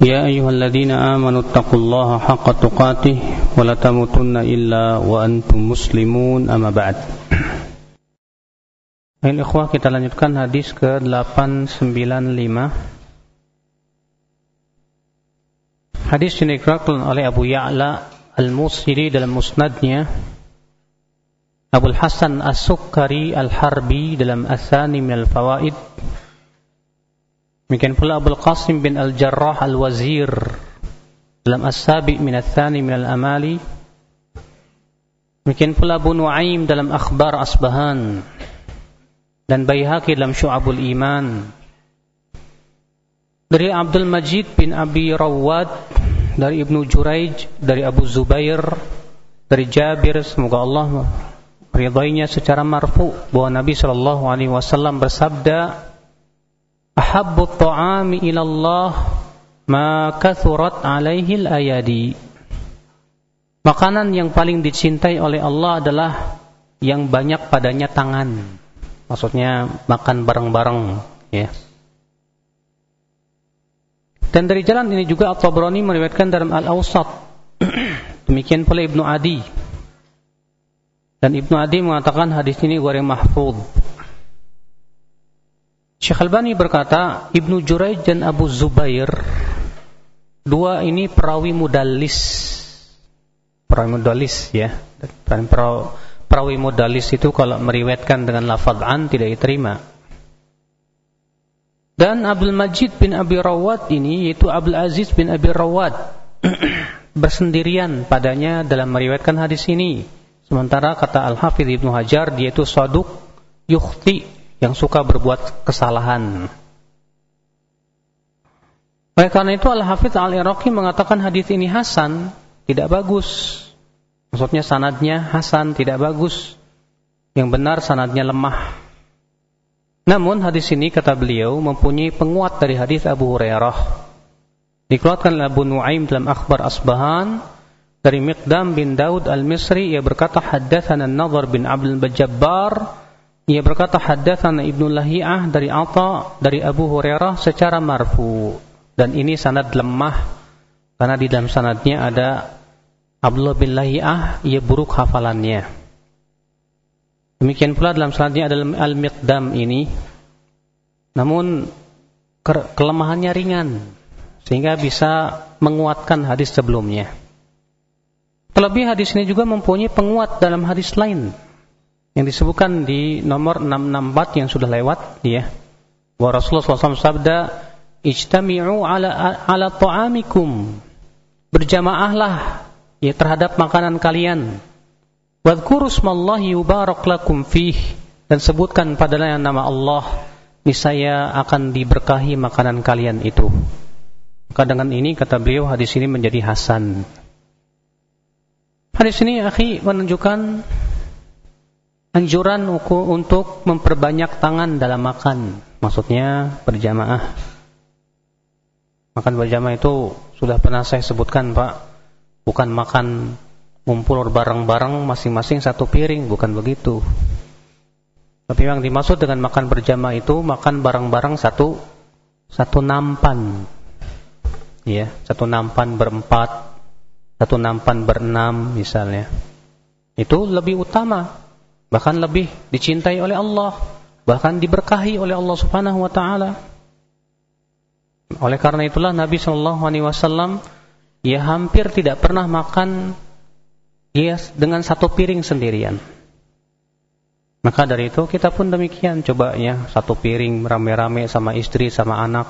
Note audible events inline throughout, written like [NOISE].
يا أيها الذين آمنوا اتقوا الله حق تقاته ولا تموتن إلا وأنتم مسلمون أما بعد Baik ikhwah kita lanjutkan hadis ke-895 Hadis ini dikeluarkan oleh Abu Ya'la Al-Musiri dalam musnadnya Abu Hasan As-Sukkari Al-Harbi dalam Asani min Al-Fawaid Demikian pula Abu Qasim bin Al-Jarrah Al-Wazir. Dalam As-Sabi min Al-Thani min Al-Amali. Demikian pula Abu Nuaim dalam Akhbar Asbahan. Dan Baihaqi dalam Syu'abul Iman. Dari Abdul Majid bin Abi Rawad dari Ibnu Juraij dari Abu Zubair dari Jabir semoga Allah ridainya secara marfu bahwa Nabi sallallahu alaihi wasallam bersabda Ahabbu ta'ami ila Allah ma kathurat alaihi al-ayadi Makanan yang paling dicintai oleh Allah adalah yang banyak padanya tangan. Maksudnya makan bareng-bareng ya. Dan dari jalan ini juga At-Tabrani meriwayatkan dalam Al-Awsat. [CLEARS THROAT] Demikian pula Ibnu Adi. Dan Ibnu Adi mengatakan hadis ini goreng mahfud Syekh Albani berkata Ibnu Juraij dan Abu Zubair dua ini perawi mudallis perawi mudallis ya dan perawi modalis itu kalau meriwayatkan dengan lafaz an tidak diterima. Dan Abdul Majid bin Abi Rawat ini yaitu Abdul Aziz bin Abi Rawat [CLEARS THROAT] bersendirian padanya dalam meriwayatkan hadis ini. Sementara kata Al-Hafidh Ibnu Hajar dia itu saduk yukhti yang suka berbuat kesalahan. Oleh karena itu Al-Hafidh Al-Iraqi mengatakan hadis ini hasan, tidak bagus. Maksudnya sanadnya hasan, tidak bagus. Yang benar sanadnya lemah. Namun hadis ini kata beliau mempunyai penguat dari hadis Abu Hurairah. Dikeluarkan oleh Abu Nuaim dalam Akhbar Asbahan dari Miqdam bin Daud Al-Misri ia berkata haddatsana An-Nadhr bin Abdul Bajabbar ia berkata haddatsana Ibnu Lahiyah dari Atha dari Abu Hurairah secara marfu dan ini sanad lemah karena di dalam sanadnya ada Abdullah bin Lahiyah ia buruk hafalannya. Demikian pula dalam selanjutnya adalah Al-Miqdam ini. Namun ke kelemahannya ringan sehingga bisa menguatkan hadis sebelumnya. Terlebih hadis ini juga mempunyai penguat dalam hadis lain yang disebutkan di nomor 664 yang sudah lewat ya. Wa Rasulullah SAW sabda, "Ijtami'u ala ala ta'amikum." Berjamaahlah ya terhadap makanan kalian. Wadhkuru smallahi yubarak lakum fih dan sebutkan padanya nama Allah niscaya akan diberkahi makanan kalian itu. Maka dengan ini kata beliau hadis ini menjadi hasan. Hadis ini akhi menunjukkan anjuran untuk memperbanyak tangan dalam makan. Maksudnya berjamaah. Makan berjamaah itu sudah pernah saya sebutkan Pak bukan makan ngumpul bareng-bareng masing-masing satu piring, bukan begitu. Tapi yang dimaksud dengan makan berjamaah itu makan bareng-bareng satu satu nampan. Ya, satu nampan berempat, satu nampan berenam misalnya. Itu lebih utama, bahkan lebih dicintai oleh Allah, bahkan diberkahi oleh Allah Subhanahu wa taala. Oleh karena itulah Nabi sallallahu alaihi wasallam ia hampir tidak pernah makan ia dengan satu piring sendirian. Maka dari itu kita pun demikian coba ya satu piring rame-rame sama istri sama anak.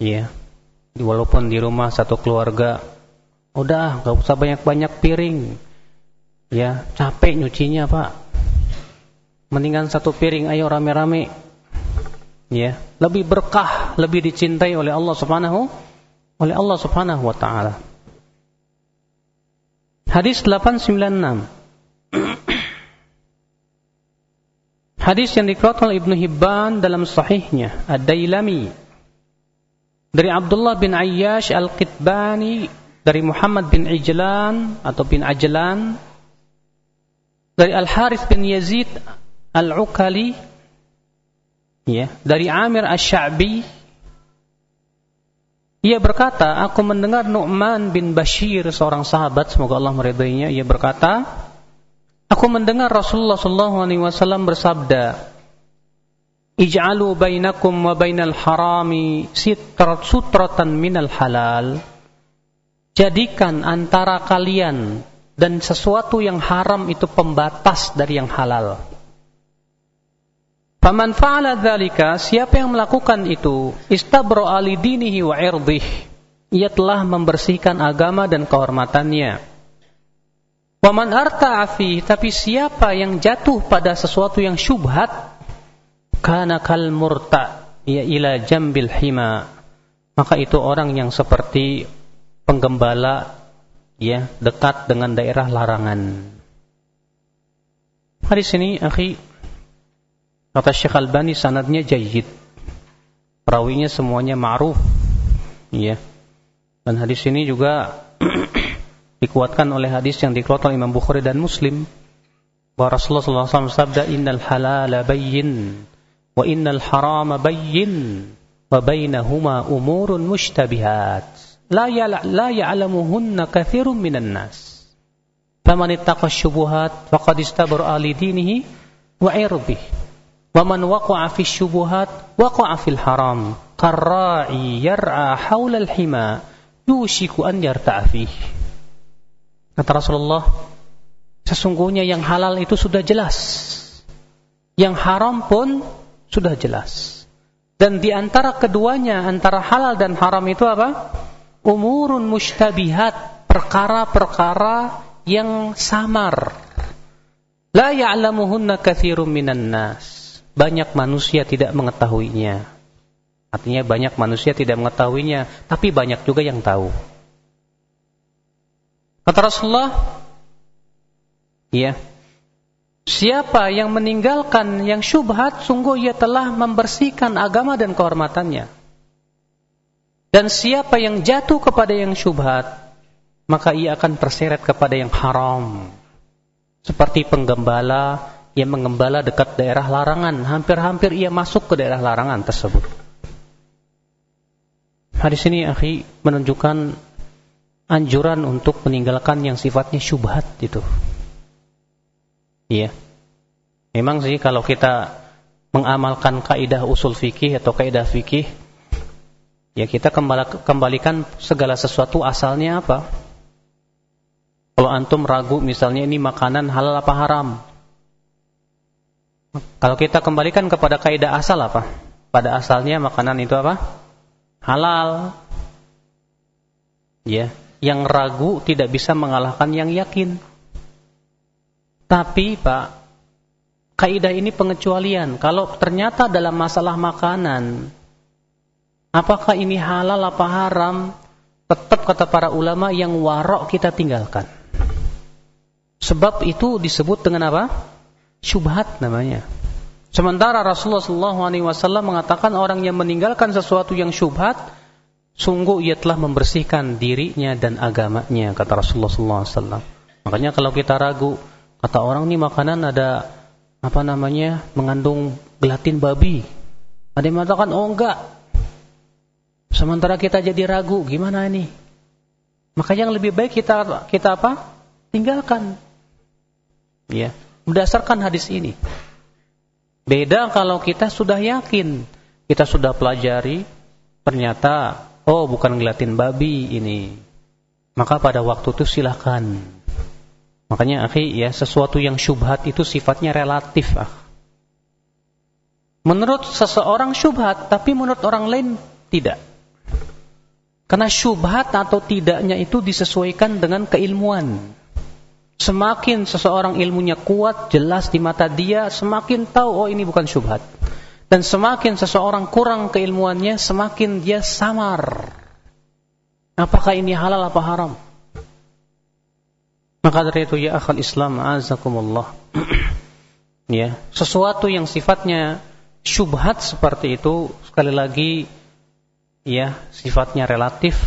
Iya. Walaupun di rumah satu keluarga udah nggak usah banyak-banyak piring. Ya, capek nyucinya, Pak. Mendingan satu piring ayo rame-rame. Ya, lebih berkah, lebih dicintai oleh Allah Subhanahu oleh Allah Subhanahu wa taala. Hadis 896. Hadis yang dikeluarkan oleh Ibnu Hibban dalam sahihnya, Ad-Dailami dari Abdullah bin Ayyash Al-Qitbani dari Muhammad bin Ijlan atau bin Ajlan dari Al-Harith bin Yazid Al-Ukali ya dari Amir Asy-Sya'bi ia berkata aku mendengar Nu'man bin Bashir seorang sahabat semoga Allah meridainya. Ia berkata aku mendengar Rasulullah sallallahu alaihi wasallam bersabda Ij'alu bainakum wa bainal harami sitrat sutratan minal halal. Jadikan antara kalian dan sesuatu yang haram itu pembatas dari yang halal. Faman fa'ala dzalika, siapa yang melakukan itu, istabra ali dinihi wa irdih. Ia telah membersihkan agama dan kehormatannya. Waman arta'a fi, tapi siapa yang jatuh pada sesuatu yang syubhat, kana kal murta, ya ila jambil hima. Maka itu orang yang seperti penggembala ya dekat dengan daerah larangan. Hadis ini, akhi, kata Syekh Albani sanadnya jayid. Perawinya semuanya ma'ruf. Ya. Dan hadis ini juga [CLEARS THROAT] dikuatkan oleh hadis yang dikeluarkan Imam Bukhari dan Muslim bahwa Rasulullah SAW sabda innal halala bayyin wa innal harama bayyin wa bainahuma umurun mushtabihat la la ya'lamuhunna katsirun minan nas. Faman ittaqa syubuhat faqad istabara li dinihi wa irdih. Wa man waqa'a fi syubuhat waqa'a fil haram. Qarra'i yar'a haula al-hima yushiku an yarta'a fihi. Kata Rasulullah, sesungguhnya yang halal itu sudah jelas. Yang haram pun sudah jelas. Dan di antara keduanya, antara halal dan haram itu apa? Umurun mustabihat, perkara-perkara yang samar. La ya'lamuhunna katsirun minan nas. Banyak manusia tidak mengetahuinya. Artinya banyak manusia tidak mengetahuinya, tapi banyak juga yang tahu. Kata Rasulullah, ya, siapa yang meninggalkan yang syubhat, sungguh ia telah membersihkan agama dan kehormatannya. Dan siapa yang jatuh kepada yang syubhat, maka ia akan terseret kepada yang haram. Seperti penggembala yang mengembala dekat daerah larangan, hampir-hampir ia masuk ke daerah larangan tersebut. Hadis ini akhi menunjukkan anjuran untuk meninggalkan yang sifatnya syubhat itu. Iya. Memang sih kalau kita mengamalkan kaidah usul fikih atau kaidah fikih ya kita kembalikan segala sesuatu asalnya apa. Kalau antum ragu misalnya ini makanan halal apa haram. Kalau kita kembalikan kepada kaidah asal apa? Pada asalnya makanan itu apa? Halal. Ya, yang ragu tidak bisa mengalahkan yang yakin. Tapi Pak, kaidah ini pengecualian. Kalau ternyata dalam masalah makanan Apakah ini halal apa haram? Tetap kata para ulama yang warok kita tinggalkan. Sebab itu disebut dengan apa? Syubhat namanya. Sementara Rasulullah SAW mengatakan orang yang meninggalkan sesuatu yang syubhat, sungguh ia telah membersihkan dirinya dan agamanya, kata Rasulullah SAW. Makanya kalau kita ragu, kata orang ini makanan ada apa namanya mengandung gelatin babi. Ada yang mengatakan, oh enggak, Sementara kita jadi ragu, gimana ini? Maka yang lebih baik kita kita apa? Tinggalkan. Ya, berdasarkan hadis ini. Beda kalau kita sudah yakin, kita sudah pelajari, ternyata oh bukan ngeliatin babi ini. Maka pada waktu itu silahkan. Makanya akhi ya sesuatu yang syubhat itu sifatnya relatif ah. Menurut seseorang syubhat, tapi menurut orang lain tidak. Karena syubhat atau tidaknya itu disesuaikan dengan keilmuan. Semakin seseorang ilmunya kuat, jelas di mata dia, semakin tahu oh ini bukan syubhat. Dan semakin seseorang kurang keilmuannya, semakin dia samar. Apakah ini halal apa haram? Maka dari itu ya akal Islam azakumullah. [CLEARS THROAT] ya, sesuatu yang sifatnya syubhat seperti itu sekali lagi ya sifatnya relatif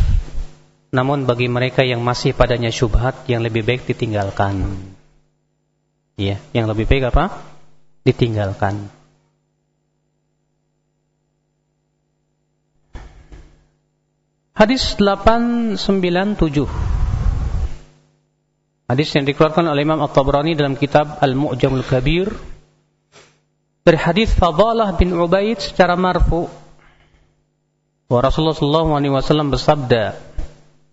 namun bagi mereka yang masih padanya syubhat yang lebih baik ditinggalkan. Ya, yang lebih baik apa? Ditinggalkan. Hadis 897 Hadis yang dikeluarkan oleh Imam At-Tabrani dalam kitab Al-Mu'jamul Kabir dari hadis Fadalah bin Ubaid secara marfu wa Rasulullah sallallahu alaihi wasallam bersabda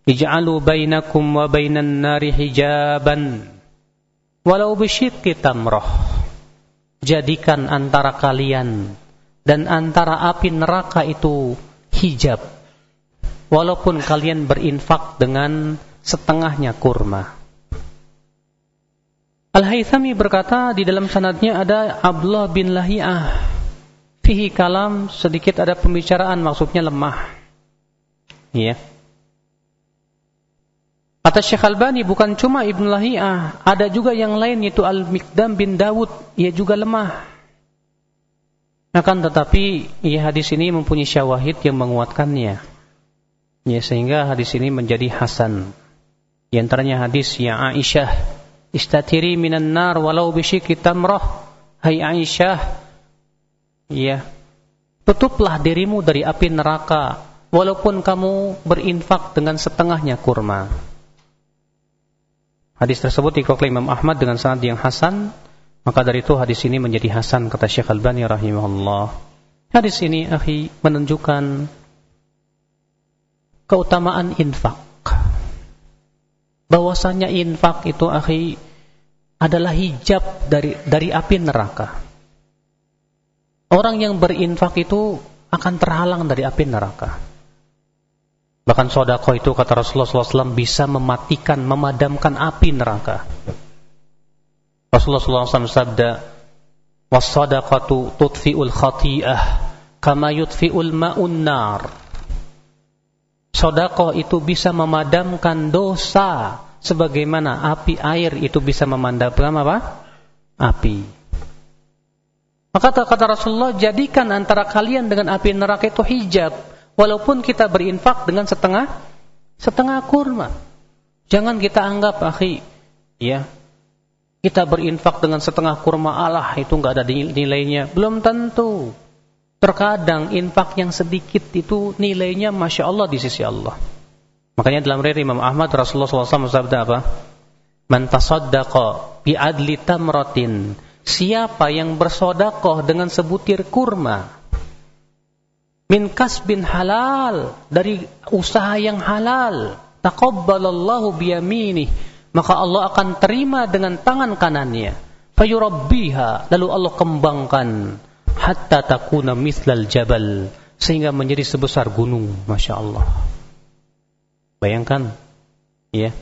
Ij'alu bainakum wa bainan nari hijaban walau bisyiqqi tamrah Jadikan antara kalian dan antara api neraka itu hijab walaupun kalian berinfak dengan setengahnya kurma. Al-Haythami berkata di dalam sanadnya ada Abdullah bin Lahiyah. Fihi kalam sedikit ada pembicaraan maksudnya lemah. Iya. Kata Syekh Albani bukan cuma Ibn Lahiyah, ada juga yang lain yaitu Al-Mikdam bin Dawud, ia juga lemah. Akan tetapi ia hadis ini mempunyai syawahid yang menguatkannya. Ya, sehingga hadis ini menjadi hasan. Di antaranya hadis ya Aisyah, istatiri minan nar walau bisyiki tamrah. Hai Aisyah, ya, tutuplah dirimu dari api neraka walaupun kamu berinfak dengan setengahnya kurma. Hadis tersebut dikokli Imam Ahmad dengan sanad yang hasan, maka dari itu hadis ini menjadi hasan kata Syekh Al-Bani rahimahullah. Hadis ini akhi menunjukkan keutamaan infak. Bahwasanya infak itu akhi adalah hijab dari dari api neraka. Orang yang berinfak itu akan terhalang dari api neraka. Bahkan sodako itu kata Rasulullah SAW bisa mematikan, memadamkan api neraka. Rasulullah SAW sabda, "Was-sadaqatu tutfi'ul khati'ah kama yutfi'ul ma'un nar." Sodako itu bisa memadamkan dosa sebagaimana api air itu bisa memadamkan apa? Api. Maka kata Rasulullah, jadikan antara kalian dengan api neraka itu hijab, walaupun kita berinfak dengan setengah setengah kurma. Jangan kita anggap, akhi, ya, kita berinfak dengan setengah kurma Allah itu nggak ada nilainya. Belum tentu. Terkadang infak yang sedikit itu nilainya Masya Allah di sisi Allah. Makanya dalam riwayat Imam Ahmad Rasulullah SAW bersabda apa? Man tasaddaqa bi adli tamratin. Siapa yang bersodakoh dengan sebutir kurma. Min kasbin halal. Dari usaha yang halal. Taqabbalallahu biyaminih. Maka Allah akan terima dengan tangan kanannya. Fayurabbiha. Lalu Allah kembangkan hatta takuna mislal jabal sehingga menjadi sebesar gunung Masya Allah bayangkan ya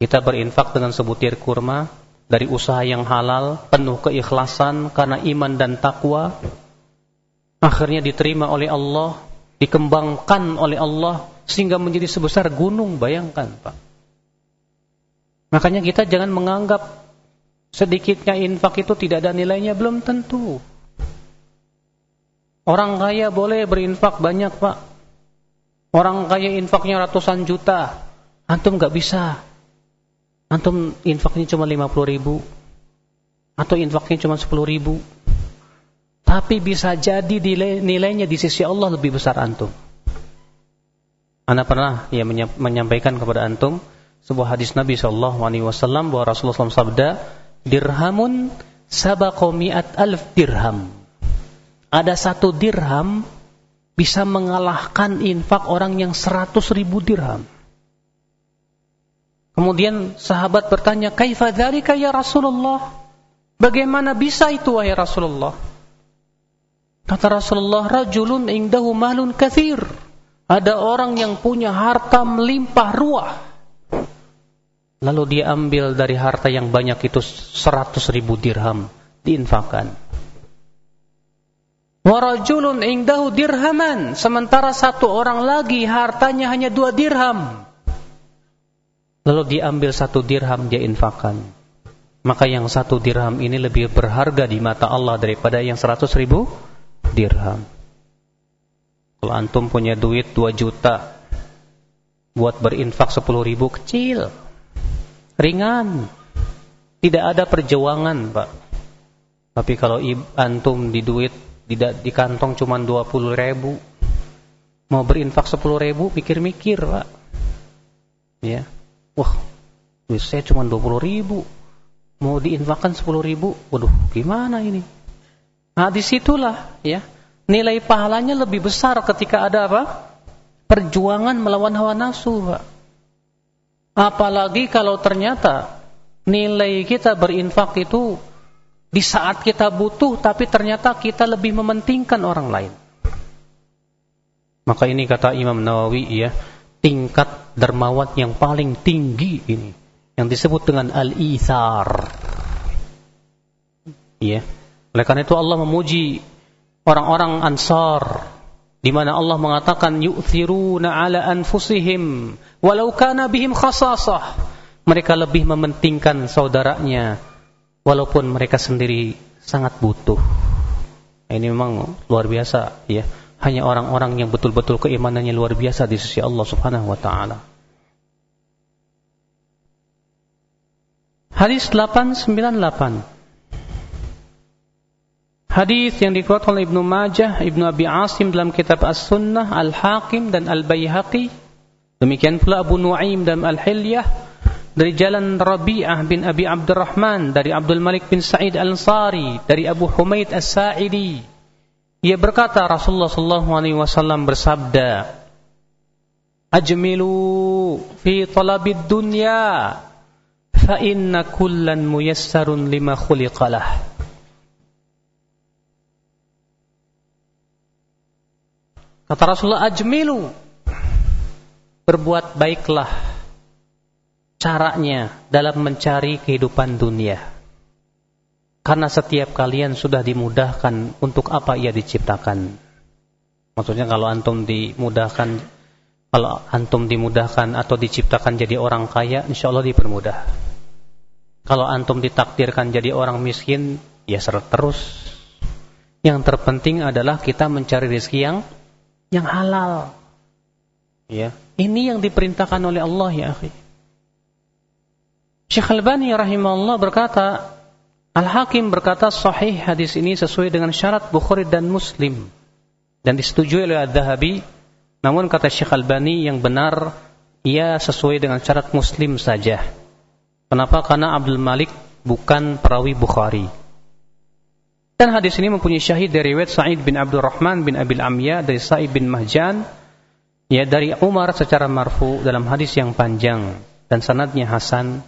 kita berinfak dengan sebutir kurma dari usaha yang halal penuh keikhlasan karena iman dan takwa akhirnya diterima oleh Allah dikembangkan oleh Allah sehingga menjadi sebesar gunung bayangkan Pak makanya kita jangan menganggap sedikitnya infak itu tidak ada nilainya belum tentu Orang kaya boleh berinfak banyak pak. Orang kaya infaknya ratusan juta. Antum nggak bisa. Antum infaknya cuma 50 ribu. Atau infaknya cuma 10 ribu. Tapi bisa jadi nilai, nilainya di sisi Allah lebih besar antum. Anda pernah ya menyampaikan kepada antum sebuah hadis Nabi Shallallahu Alaihi Wasallam bahwa Rasulullah SAW sabda dirhamun sabakomiat alf dirham ada satu dirham bisa mengalahkan infak orang yang seratus ribu dirham. Kemudian sahabat bertanya, Kaifa dzalika ya Rasulullah? Bagaimana bisa itu wahai Rasulullah? Kata Rasulullah, rajulun indahu malun kathir. Ada orang yang punya harta melimpah ruah. Lalu dia ambil dari harta yang banyak itu seratus ribu dirham diinfakkan. Warajulun ingdahu dirhaman. Sementara satu orang lagi hartanya hanya dua dirham. Lalu diambil satu dirham dia infakkan. Maka yang satu dirham ini lebih berharga di mata Allah daripada yang seratus ribu dirham. Kalau antum punya duit dua juta, buat berinfak sepuluh ribu kecil. Ringan. Tidak ada perjuangan, Pak. Tapi kalau antum di duit tidak di kantong cuma 20 ribu mau berinfak 10 ribu mikir-mikir pak ya wah duit saya cuma 20 ribu. Mau diinfakkan 10 ribu? Waduh gimana ini? Nah di situlah ya nilai pahalanya lebih besar ketika ada apa? Perjuangan melawan hawa nafsu pak. Apalagi kalau ternyata nilai kita berinfak itu di saat kita butuh tapi ternyata kita lebih mementingkan orang lain. Maka ini kata Imam Nawawi ya, tingkat dermawan yang paling tinggi ini yang disebut dengan al-ithar. Ya. Oleh karena itu Allah memuji orang-orang Ansar di mana Allah mengatakan yu'thiruna ala anfusihim walau kana bihim khasasah. Mereka lebih mementingkan saudaranya walaupun mereka sendiri sangat butuh. Ini memang luar biasa ya. Hanya orang-orang yang betul-betul keimanannya luar biasa di sisi Allah Subhanahu wa taala. Hadis 898 Hadis yang dikeluarkan oleh Ibnu Majah, Ibnu Abi Asim dalam kitab As-Sunnah, Al-Hakim dan Al-Baihaqi. Demikian pula Abu Nuaim dalam Al-Hilyah dari jalan Rabi'ah bin Abi Abdurrahman dari Abdul Malik bin Sa'id Al-Ansari dari Abu Humaid As-Sa'idi ia berkata Rasulullah sallallahu alaihi wasallam bersabda Ajmilu fi talabid dunya fa inna kullan muyassarun lima khuliqalah Kata Rasulullah ajmilu berbuat baiklah caranya dalam mencari kehidupan dunia. Karena setiap kalian sudah dimudahkan untuk apa ia diciptakan. Maksudnya kalau antum dimudahkan, kalau antum dimudahkan atau diciptakan jadi orang kaya, insya Allah dipermudah. Kalau antum ditakdirkan jadi orang miskin, ya seret terus. Yang terpenting adalah kita mencari rezeki yang yang halal. Ya, ini yang diperintahkan oleh Allah ya, akhi. Syekh Al-Bani rahimahullah berkata, Al-Hakim berkata sahih hadis ini sesuai dengan syarat Bukhari dan Muslim dan disetujui oleh Al-Dhahabi. Namun kata Syekh Al-Bani yang benar ia sesuai dengan syarat Muslim saja. Kenapa? Karena Abdul Malik bukan perawi Bukhari. Dan hadis ini mempunyai syahid dari riwayat Sa'id bin Abdul Rahman bin Abil Amya dari Sa'id bin Mahjan ya dari Umar secara marfu dalam hadis yang panjang dan sanadnya hasan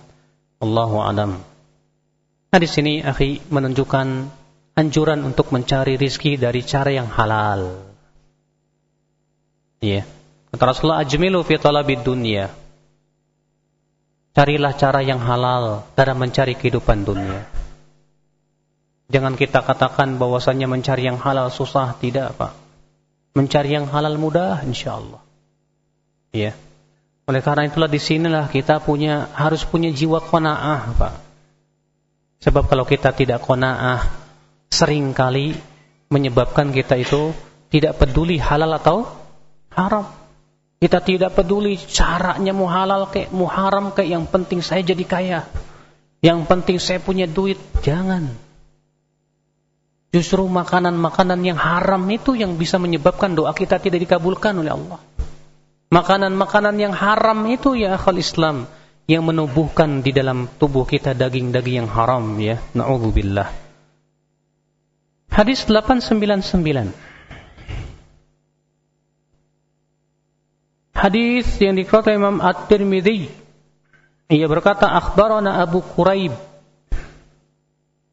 Allahu alam. Nah di sini akhi menunjukkan anjuran untuk mencari rizki dari cara yang halal. Iya. Kata Rasulullah ajmilu fi talabid dunya. Carilah cara yang halal dalam mencari kehidupan dunia. Jangan kita katakan bahwasannya mencari yang halal susah, tidak Pak. Mencari yang halal mudah insyaallah. Iya. Oleh karena itulah di sinilah kita punya harus punya jiwa kona'ah, Pak. Sebab kalau kita tidak kona'ah, sering kali menyebabkan kita itu tidak peduli halal atau haram. Kita tidak peduli caranya mau halal kayak mau haram kayak yang penting saya jadi kaya. Yang penting saya punya duit. Jangan. Justru makanan-makanan yang haram itu yang bisa menyebabkan doa kita tidak dikabulkan oleh Allah. Makanan-makanan yang haram itu ya akal Islam yang menubuhkan di dalam tubuh kita daging-daging yang haram ya. Nauzubillah. Hadis 899. Hadis yang dikatakan Imam At-Tirmidzi. Ia berkata akhbarana Abu Quraib.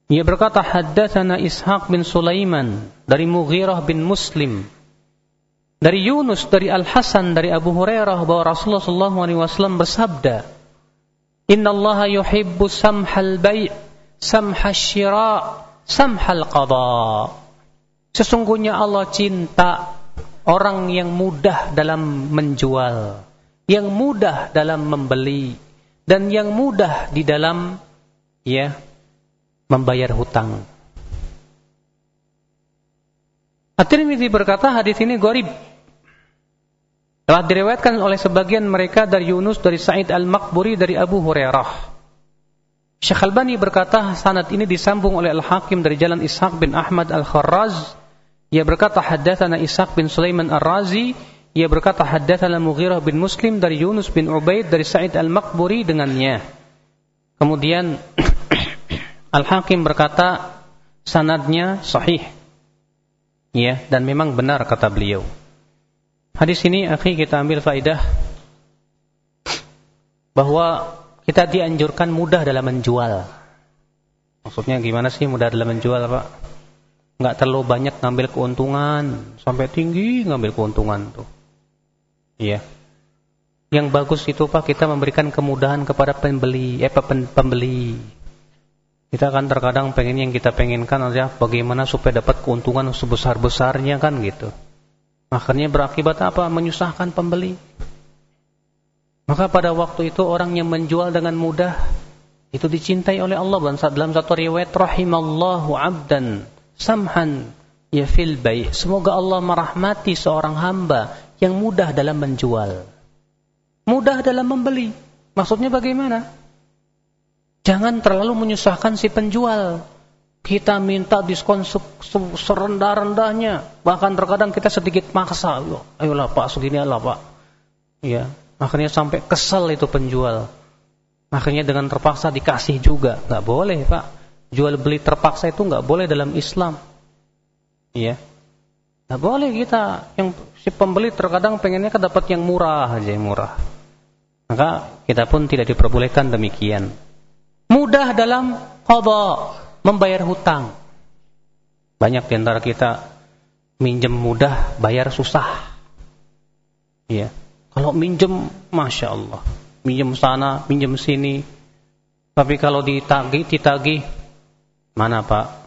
Ia berkata haddatsana Ishaq bin Sulaiman dari Mughirah bin Muslim dari Yunus dari Al Hasan dari Abu Hurairah bahwa Rasulullah sallallahu alaihi wasallam bersabda Inna Allah yuhibbu samhal bai' samhal syira' samhal qada Sesungguhnya Allah cinta orang yang mudah dalam menjual, yang mudah dalam membeli, dan yang mudah di dalam ya membayar hutang. At-Tirmidzi berkata hadis ini gharib. Telah diriwayatkan oleh sebagian mereka dari Yunus dari Sa'id Al-Maqburi dari Abu Hurairah. Syekh Albani berkata sanad ini disambung oleh Al-Hakim dari jalan Ishaq bin Ahmad Al-Kharraz. Ia berkata haddatsana Ishaq bin Sulaiman Ar-Razi. Ia berkata haddatsana Mughirah bin Muslim dari Yunus bin Ubaid dari Sa'id Al-Maqburi dengannya. Kemudian [CLEARS THROAT] Al-Hakim berkata sanadnya sahih. Ya, dan memang benar kata beliau. Hadis ini akhi kita ambil faidah bahwa kita dianjurkan mudah dalam menjual. Maksudnya gimana sih mudah dalam menjual, Pak? Enggak terlalu banyak ngambil keuntungan, sampai tinggi ngambil keuntungan tuh. Iya. Yang bagus itu Pak kita memberikan kemudahan kepada pembeli, eh pembeli. Kita kan terkadang pengen yang kita pengenkan aja bagaimana supaya dapat keuntungan sebesar-besarnya kan gitu. Akhirnya berakibat apa? Menyusahkan pembeli. Maka pada waktu itu orang yang menjual dengan mudah itu dicintai oleh Allah dalam satu riwayat rahimallahu abdan samhan ya fil. Semoga Allah merahmati seorang hamba yang mudah dalam menjual. Mudah dalam membeli. Maksudnya bagaimana? Jangan terlalu menyusahkan si penjual. Kita minta diskon serendah-rendahnya. Bahkan terkadang kita sedikit maksa. Ayolah Pak, segini lah Pak. Ya, akhirnya sampai kesal itu penjual. Akhirnya dengan terpaksa dikasih juga. Gak boleh Pak. Jual beli terpaksa itu gak boleh dalam Islam. Iya. Gak boleh kita. Yang si pembeli terkadang pengennya kan dapat yang murah aja yang murah. Maka kita pun tidak diperbolehkan demikian mudah dalam qadha, membayar hutang. Banyak di antara kita minjem mudah, bayar susah. Iya. Kalau minjem, masya Allah, minjem sana, minjem sini. Tapi kalau ditagih, ditagih, mana Pak?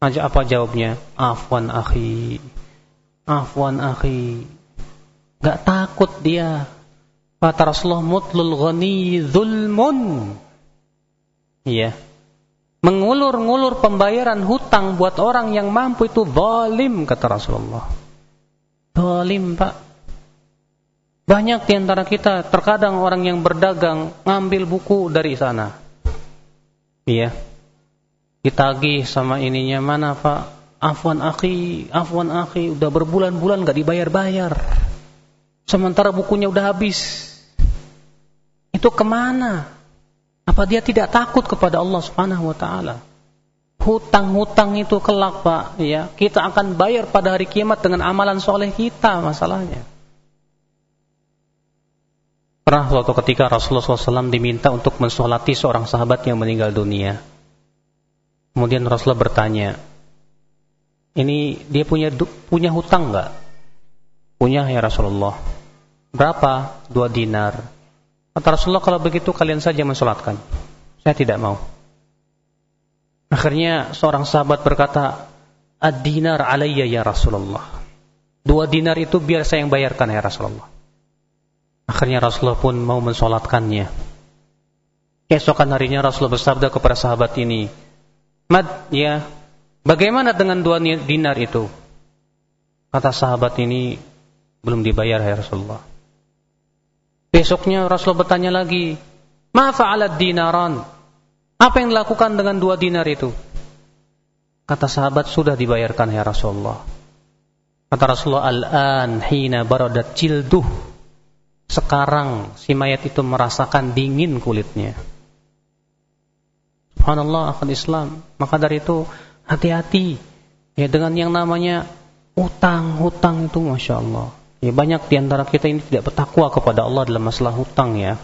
Aja apa jawabnya? Afwan akhi. Afwan akhi. Gak takut dia. Kata Rasulullah mutlul ghani zulmun. Iya. Mengulur-ngulur pembayaran hutang buat orang yang mampu itu zalim kata Rasulullah. Zalim, Pak. Banyak di antara kita terkadang orang yang berdagang ngambil buku dari sana. Iya. Ditagih sama ininya mana, Pak? Afwan akhi, afwan akhi, udah berbulan-bulan gak dibayar-bayar. Sementara bukunya udah habis. Itu ke mana? Apa dia tidak takut kepada Allah Subhanahu wa taala? Hutang-hutang itu kelak, Pak, ya. Kita akan bayar pada hari kiamat dengan amalan soleh kita masalahnya. Pernah suatu ketika Rasulullah SAW diminta untuk mensolati seorang sahabat yang meninggal dunia. Kemudian Rasulullah bertanya, ini dia punya punya hutang nggak? Punya ya Rasulullah. Berapa? Dua dinar. Kata Rasulullah kalau begitu kalian saja mensolatkan. Saya tidak mau. Akhirnya seorang sahabat berkata, Ad-dinar alayya ya Rasulullah. Dua dinar itu biar saya yang bayarkan ya Rasulullah. Akhirnya Rasulullah pun mau mensolatkannya. Keesokan harinya Rasulullah bersabda kepada sahabat ini, Mad, ya, bagaimana dengan dua dinar itu? Kata sahabat ini, belum dibayar ya Rasulullah. Besoknya Rasulullah bertanya lagi, "Ma fa'alat dinaran?" Apa yang dilakukan dengan dua dinar itu? Kata sahabat, sudah dibayarkan ya Rasulullah. Kata Rasulullah, Al-an hina baradat jilduh. Sekarang si mayat itu merasakan dingin kulitnya. Subhanallah akan Islam. Maka dari itu hati-hati ya dengan yang namanya utang, utang itu Masya Allah. Ya banyak di antara kita ini tidak bertakwa kepada Allah dalam masalah hutang ya.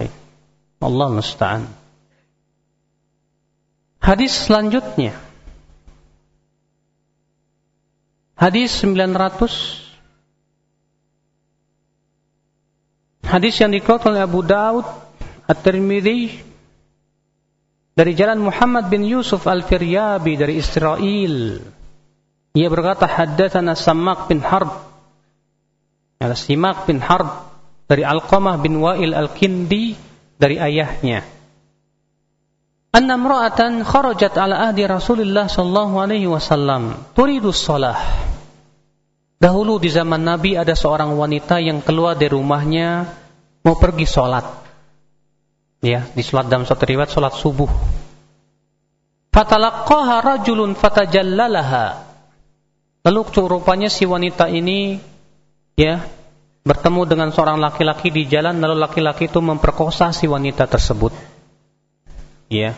Allah musta'an. Hadis selanjutnya. Hadis 900 Hadis yang dikeluarkan oleh Abu Daud At-Tirmidzi dari jalan Muhammad bin Yusuf Al-Firyabi dari Israel Ia berkata haddatsana Samak bin Harb. Ada Simak bin Harb dari Alqamah bin Wa'il Al-Kindi dari ayahnya. Anna imra'atan kharajat ala ahdi Rasulullah sallallahu alaihi wasallam turidu shalah. Dahulu di zaman Nabi ada seorang wanita yang keluar dari rumahnya mau pergi sholat. Ya, di sholat dalam suatu riwayat sholat subuh. Fatalaqqaha rajulun fatajallalaha. Lalu rupanya si wanita ini ya bertemu dengan seorang laki-laki di jalan lalu laki-laki itu memperkosa si wanita tersebut. Ya.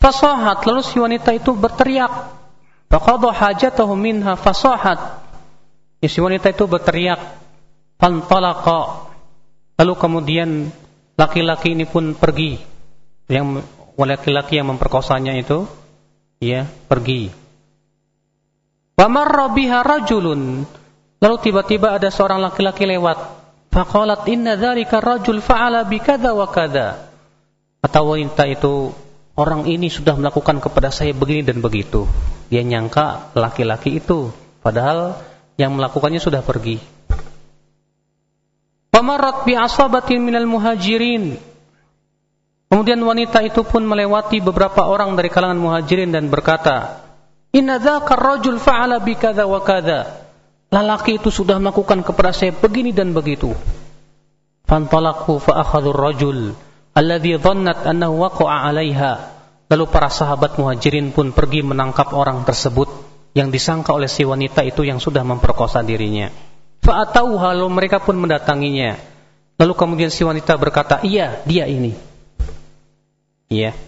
Fasahat lalu si wanita itu berteriak. Faqadha hajatahu minha fasahat. Ya, si wanita itu berteriak. Fantalaqa. Lalu kemudian laki-laki ini pun pergi. Yang laki-laki yang memperkosanya itu ya pergi. Wa marra biha rajulun. Lalu tiba-tiba ada seorang laki-laki lewat. Faqalat inna dzalika rajul fa'ala bikadza wa kadza. Kata wanita itu, orang ini sudah melakukan kepada saya begini dan begitu. Dia nyangka laki-laki itu, padahal yang melakukannya sudah pergi. Pamarat bi asabatin minal muhajirin. Kemudian wanita itu pun melewati beberapa orang dari kalangan muhajirin dan berkata, Inna dzakar rajul fa'ala bi kadza wa kadza. Lelaki itu sudah melakukan kepada saya begini dan begitu. Fantalaqu fa akhadhu rajul alladhi dhannat annahu waqa'a 'alaiha. Lalu para sahabat Muhajirin pun pergi menangkap orang tersebut yang disangka oleh si wanita itu yang sudah memperkosa dirinya. Fa'atau lalu mereka pun mendatanginya. Lalu kemudian si wanita berkata, "Iya, dia ini." Iya.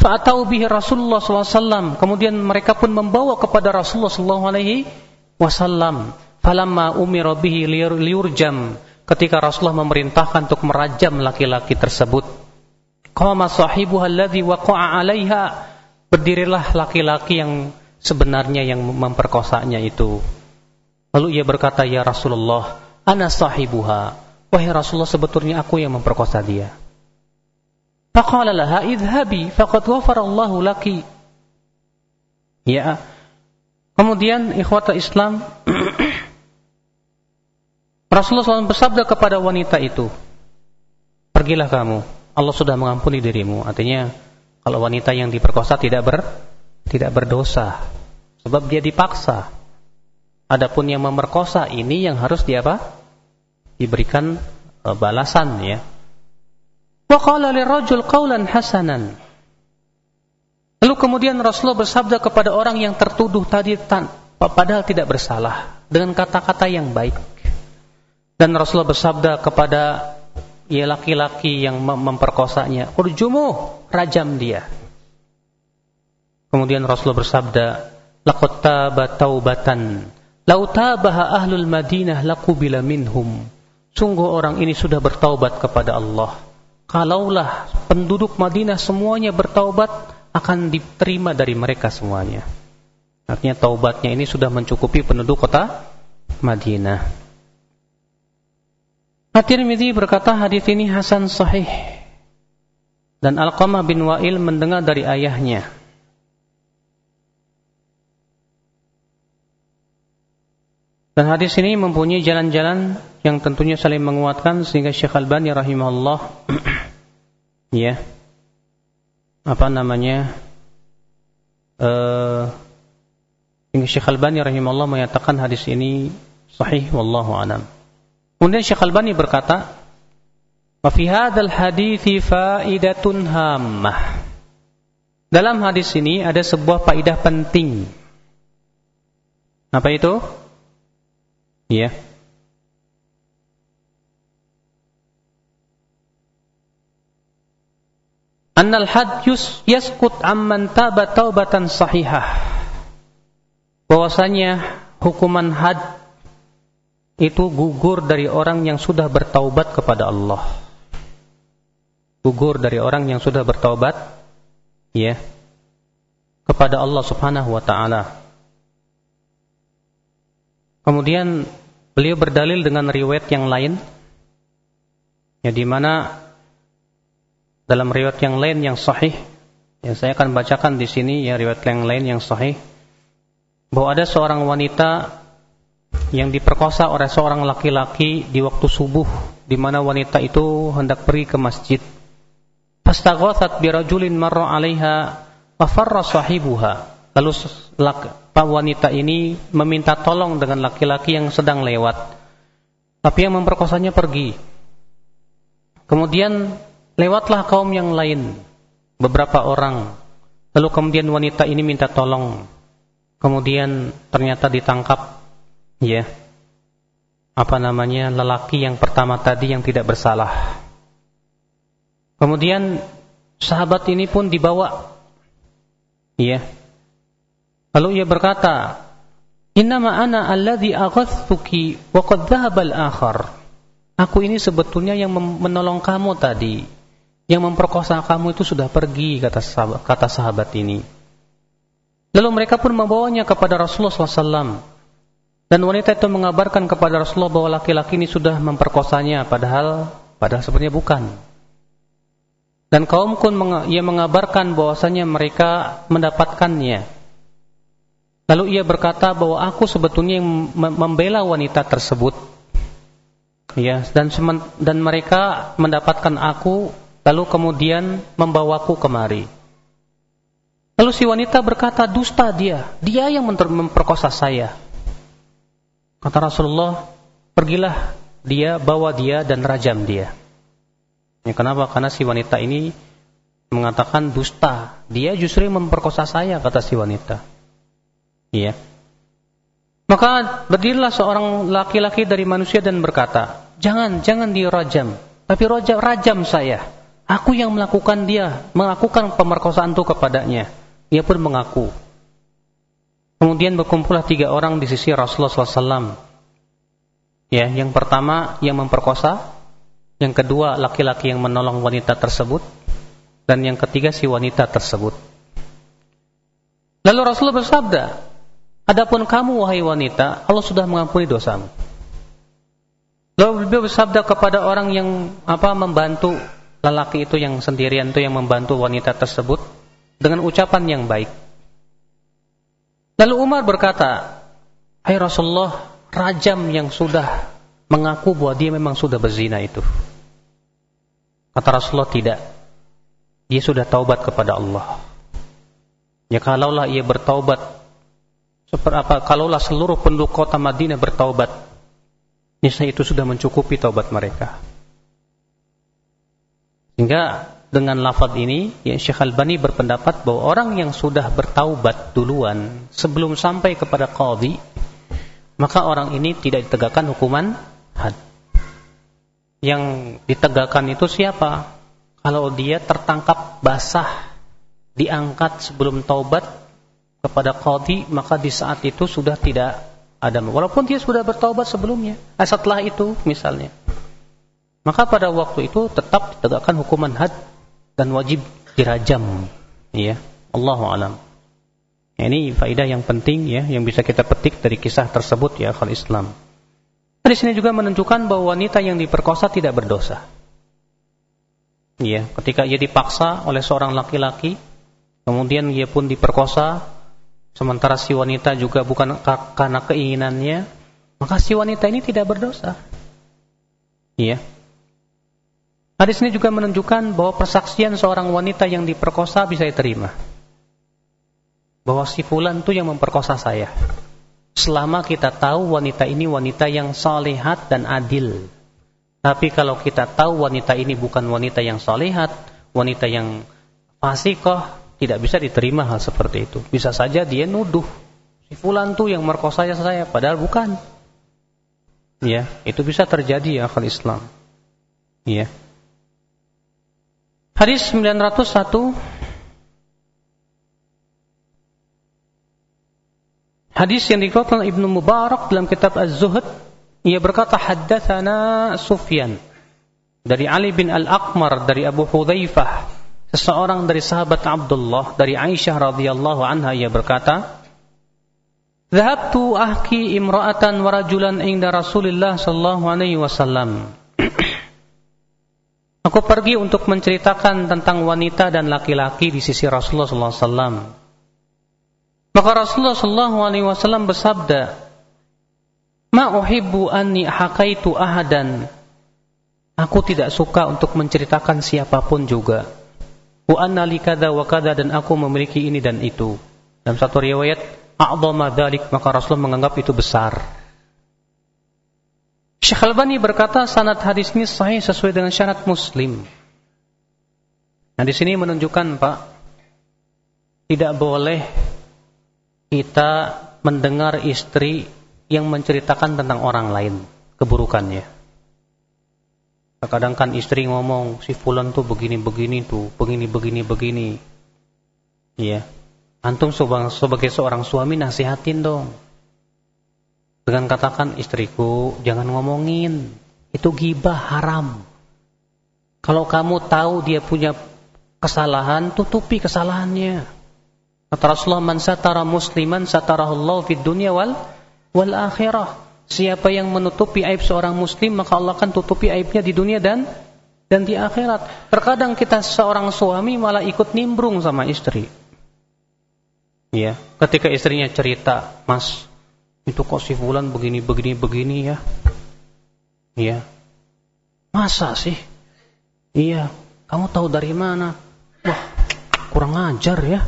Fa'atau bihi Rasulullah SAW. Kemudian mereka pun membawa kepada Rasulullah SAW. Falamma umira bihi liurjam. Ketika Rasulullah memerintahkan untuk merajam laki-laki tersebut. Qama sahibuha alladhi waqa'a alaiha. Berdirilah laki-laki yang sebenarnya yang memperkosanya itu. Lalu ia berkata, Ya Rasulullah, ana sahibuha. Wahai Rasulullah, sebetulnya aku yang memperkosa dia. Faqala laha idhabi faqad ghafarallahu laki. Ya. Kemudian ikhwata Islam [CLEARS THROAT] Rasulullah SAW bersabda kepada wanita itu, "Pergilah kamu, Allah sudah mengampuni dirimu." Artinya, kalau wanita yang diperkosa tidak ber tidak berdosa sebab dia dipaksa. Adapun yang memerkosa ini yang harus dia apa? Diberikan e, balasan ya. Wa qala lirajul qawlan hasanan. Lalu kemudian Rasulullah bersabda kepada orang yang tertuduh tadi padahal tidak bersalah dengan kata-kata yang baik. Dan Rasulullah bersabda kepada ya laki-laki yang memperkosanya, "Urjumu, rajam dia." Kemudian Rasulullah bersabda, "Laqad taba taubatan, law tabaha ahlul Madinah laqubila minhum." Sungguh orang ini sudah bertaubat kepada Allah kalaulah penduduk Madinah semuanya bertaubat akan diterima dari mereka semuanya. Artinya taubatnya ini sudah mencukupi penduduk kota Madinah. At-Tirmidzi berkata hadis ini hasan sahih. Dan Al-Qamah bin Wa'il mendengar dari ayahnya. Dan hadis ini mempunyai jalan-jalan yang tentunya saling menguatkan sehingga Syekh Al-Bani rahimahullah [CLEARS THROAT] ya apa namanya eh uh, Syekh Al-Bani rahimahullah menyatakan hadis ini sahih wallahu alam. Kemudian Syekh Al-Bani berkata, "Wa fi hadzal hadithi faidatun hammah." Dalam hadis ini ada sebuah faidah penting. Apa itu? Iya. Annal had yaskut amman taba taubatan sahihah. Bahwasanya hukuman had itu gugur dari orang yang sudah bertaubat kepada Allah. Gugur dari orang yang sudah bertaubat ya kepada Allah Subhanahu wa taala. Kemudian beliau berdalil dengan riwayat yang lain ya di mana dalam riwayat yang lain yang sahih yang saya akan bacakan di sini ya riwayat yang lain yang sahih bahwa ada seorang wanita yang diperkosa oleh seorang laki-laki di waktu subuh di mana wanita itu hendak pergi ke masjid. Fastaghathat birajulin marra 'alaiha fa farra sahibuha. Lalu wanita ini meminta tolong dengan laki-laki yang sedang lewat. Tapi yang memperkosanya pergi. Kemudian lewatlah kaum yang lain, beberapa orang. Lalu kemudian wanita ini minta tolong. Kemudian ternyata ditangkap ya. Apa namanya? lelaki yang pertama tadi yang tidak bersalah. Kemudian sahabat ini pun dibawa ya. Lalu ia berkata, "Innama ana alladhi aghathtuki wa qad al-akhar." Aku ini sebetulnya yang menolong kamu tadi. Yang memperkosa kamu itu sudah pergi, kata sahabat, kata sahabat ini. Lalu mereka pun membawanya kepada Rasulullah SAW. Dan wanita itu mengabarkan kepada Rasulullah bahwa laki-laki ini sudah memperkosanya, padahal padahal sebenarnya bukan. Dan kaum pun ia mengabarkan bahwasanya mereka mendapatkannya. Lalu ia berkata bahwa aku sebetulnya yang membela wanita tersebut ya dan dan mereka mendapatkan aku lalu kemudian membawaku kemari. Lalu si wanita berkata dusta dia. Dia yang memperkosa saya. Kata Rasulullah pergilah dia bawa dia dan rajam dia. Ya, kenapa? Karena si wanita ini mengatakan dusta. Dia justru memperkosa saya kata si wanita. Iya. Maka berdirilah seorang laki-laki dari manusia dan berkata, Jangan, jangan dirajam. Tapi rajam, rajam saya. Aku yang melakukan dia, melakukan pemerkosaan itu kepadanya. Dia pun mengaku. Kemudian berkumpullah tiga orang di sisi Rasulullah SAW. Ya, yang pertama yang memperkosa, yang kedua laki-laki yang menolong wanita tersebut, dan yang ketiga si wanita tersebut. Lalu Rasulullah bersabda, Adapun kamu wahai wanita, Allah sudah mengampuni dosamu. Lalu beliau bersabda kepada orang yang apa membantu lelaki itu yang sendirian itu yang membantu wanita tersebut dengan ucapan yang baik. Lalu Umar berkata, "Hai Rasulullah, rajam yang sudah mengaku bahwa dia memang sudah berzina itu." Kata Rasulullah, "Tidak. Dia sudah taubat kepada Allah." Ya kalaulah ia bertaubat seperti apa kalaulah seluruh penduduk kota Madinah bertaubat niscaya itu sudah mencukupi taubat mereka. Sehingga dengan lafaz ini, ya Syekh Albani berpendapat bahwa orang yang sudah bertaubat duluan sebelum sampai kepada qadhi, maka orang ini tidak ditegakkan hukuman had. Yang ditegakkan itu siapa? Kalau dia tertangkap basah, diangkat sebelum taubat kepada qadhi, maka di saat itu sudah tidak Adam walaupun dia sudah bertaubat sebelumnya eh, setelah itu misalnya maka pada waktu itu tetap ditegakkan hukuman had dan wajib dirajam ya Allahu alam ya, ini faidah yang penting ya yang bisa kita petik dari kisah tersebut ya akal Islam di sini juga menunjukkan bahwa wanita yang diperkosa tidak berdosa ya ketika ia dipaksa oleh seorang laki-laki kemudian ia pun diperkosa sementara si wanita juga bukan karena keinginannya, maka si wanita ini tidak berdosa. Iya. Hadis ini juga menunjukkan bahwa persaksian seorang wanita yang diperkosa bisa diterima. Bahwa si fulan itu yang memperkosa saya. Selama kita tahu wanita ini wanita yang salehat dan adil. Tapi kalau kita tahu wanita ini bukan wanita yang salehat, wanita yang fasikoh, tidak bisa diterima hal seperti itu. Bisa saja dia nuduh si fulan tuh yang merkosa saya padahal bukan. Ya, itu bisa terjadi ya akal Islam. Ya. Hadis 901 Hadis yang dikeluarkan Ibnu Mubarak dalam kitab Az-Zuhd ia berkata haddatsana Sufyan dari Ali bin Al-Aqmar dari Abu Hudzaifah Seseorang dari sahabat Abdullah dari Aisyah radhiyallahu anha ia berkata, "Dhahabtu ahki imra'atan wa rajulan inda Rasulillah sallallahu alaihi wasallam." Aku pergi untuk menceritakan tentang wanita dan laki-laki di sisi Rasulullah sallallahu alaihi wasallam. Maka Rasulullah sallallahu alaihi wasallam bersabda, "Ma uhibbu anni hakaitu ahadan." Aku tidak suka untuk menceritakan siapa pun juga. Wa anna li kadza wa kadza dan aku memiliki ini dan itu. Dalam satu riwayat, a'dhama dzalik maka Rasulullah menganggap itu besar. Syekh Albani berkata sanad hadis ini sahih sesuai dengan syarat Muslim. Nah di sini menunjukkan Pak, tidak boleh kita mendengar istri yang menceritakan tentang orang lain keburukannya. Kadang kan istri ngomong si fulan tuh begini-begini tuh, begini-begini begini. Iya. Antum sebagai seorang suami nasihatin dong dengan katakan istriku jangan ngomongin. Itu gibah haram. Kalau kamu tahu dia punya kesalahan tutupi kesalahannya. Kata Rasulullah man satara musliman satarahullahu fid dunya wal wal akhirah. Siapa yang menutupi aib seorang muslim maka Allah akan tutupi aibnya di dunia dan dan di akhirat. Terkadang kita seorang suami malah ikut nimbrung sama istri. Ya ketika istrinya cerita mas itu kok si fulan begini begini begini ya? Iya. Masa sih? Iya. Kamu tahu dari mana? Wah kurang ajar ya.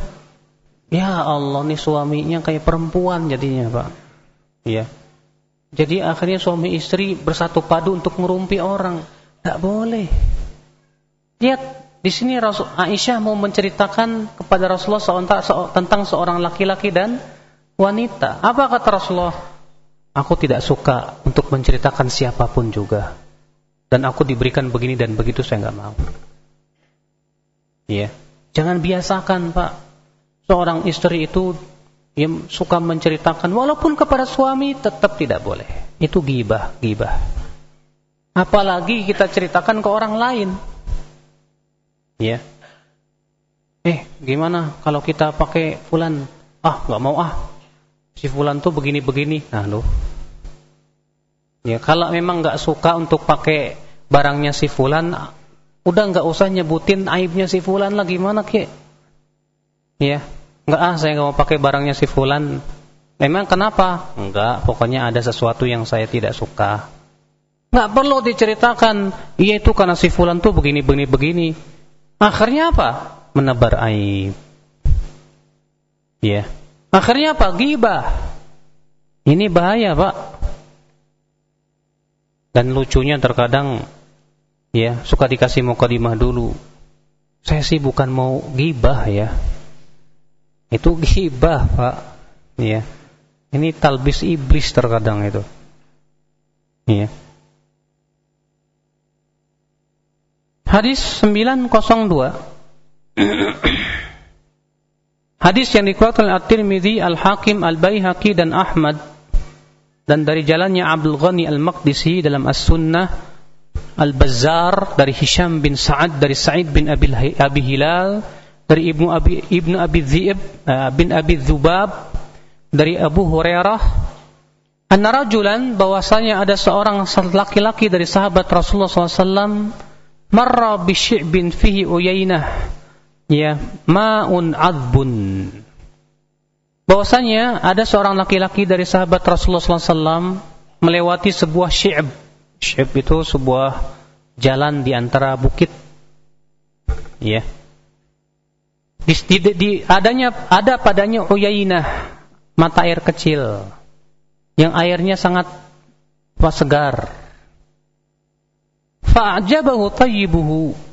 Ya Allah nih suaminya kayak perempuan jadinya pak. Iya. Jadi akhirnya suami istri bersatu padu untuk ngerumpi orang. Tidak boleh. Lihat di sini Rasul Aisyah mau menceritakan kepada Rasulullah tentang seorang laki-laki dan wanita. Apa kata Rasulullah? Aku tidak suka untuk menceritakan siapa pun juga. Dan aku diberikan begini dan begitu saya nggak mau. Ya, jangan biasakan Pak. Seorang istri itu yang suka menceritakan walaupun kepada suami tetap tidak boleh. Itu gibah, gibah. Apalagi kita ceritakan ke orang lain. Ya. Eh, gimana kalau kita pakai fulan? Ah, nggak mau ah si fulan tuh begini-begini. Nah, lo. Ya, kalau memang nggak suka untuk pakai barangnya si fulan, udah nggak usah nyebutin aibnya si fulan lah gimana, Ki? Ya, nggak ah saya nggak mau pakai barangnya si fulan. Memang kenapa? Enggak, pokoknya ada sesuatu yang saya tidak suka. Nggak perlu diceritakan, iya itu karena si fulan tuh begini begini begini. Akhirnya apa? Menebar aib. Ya. Akhirnya apa? Gibah. Ini bahaya, Pak. Dan lucunya terkadang ya, suka dikasih mukadimah dulu. Saya sih bukan mau gibah ya. Itu gibah, Pak. Ya. Ini talbis iblis terkadang itu. Ya. Hadis 902 Hadis yang dikeluarkan oleh At-Tirmidzi, Al-Hakim, Al-Baihaqi dan Ahmad. Dan dari jalannya Abdul Ghani Al-Maqdisi dalam As-Sunnah Al-Bazzar dari Hisham bin Sa'ad dari Sa'id bin Abi, Abi Hilal dari Ibnu Abi Ibnu Abi Dhi'ib uh, bin Abi Dzubab dari Abu Hurairah anna rajulan bahwasanya ada seorang laki-laki dari sahabat Rasulullah SAW marra bi fihi uyainah ya maun adbun. Bahwasanya ada seorang laki-laki dari sahabat Rasulullah SAW melewati sebuah syi'b. Syi'b itu sebuah jalan di antara bukit. Ya. Di, di, di adanya ada padanya uyainah mata air kecil yang airnya sangat segar. Fa'ajabahu tayyibuhu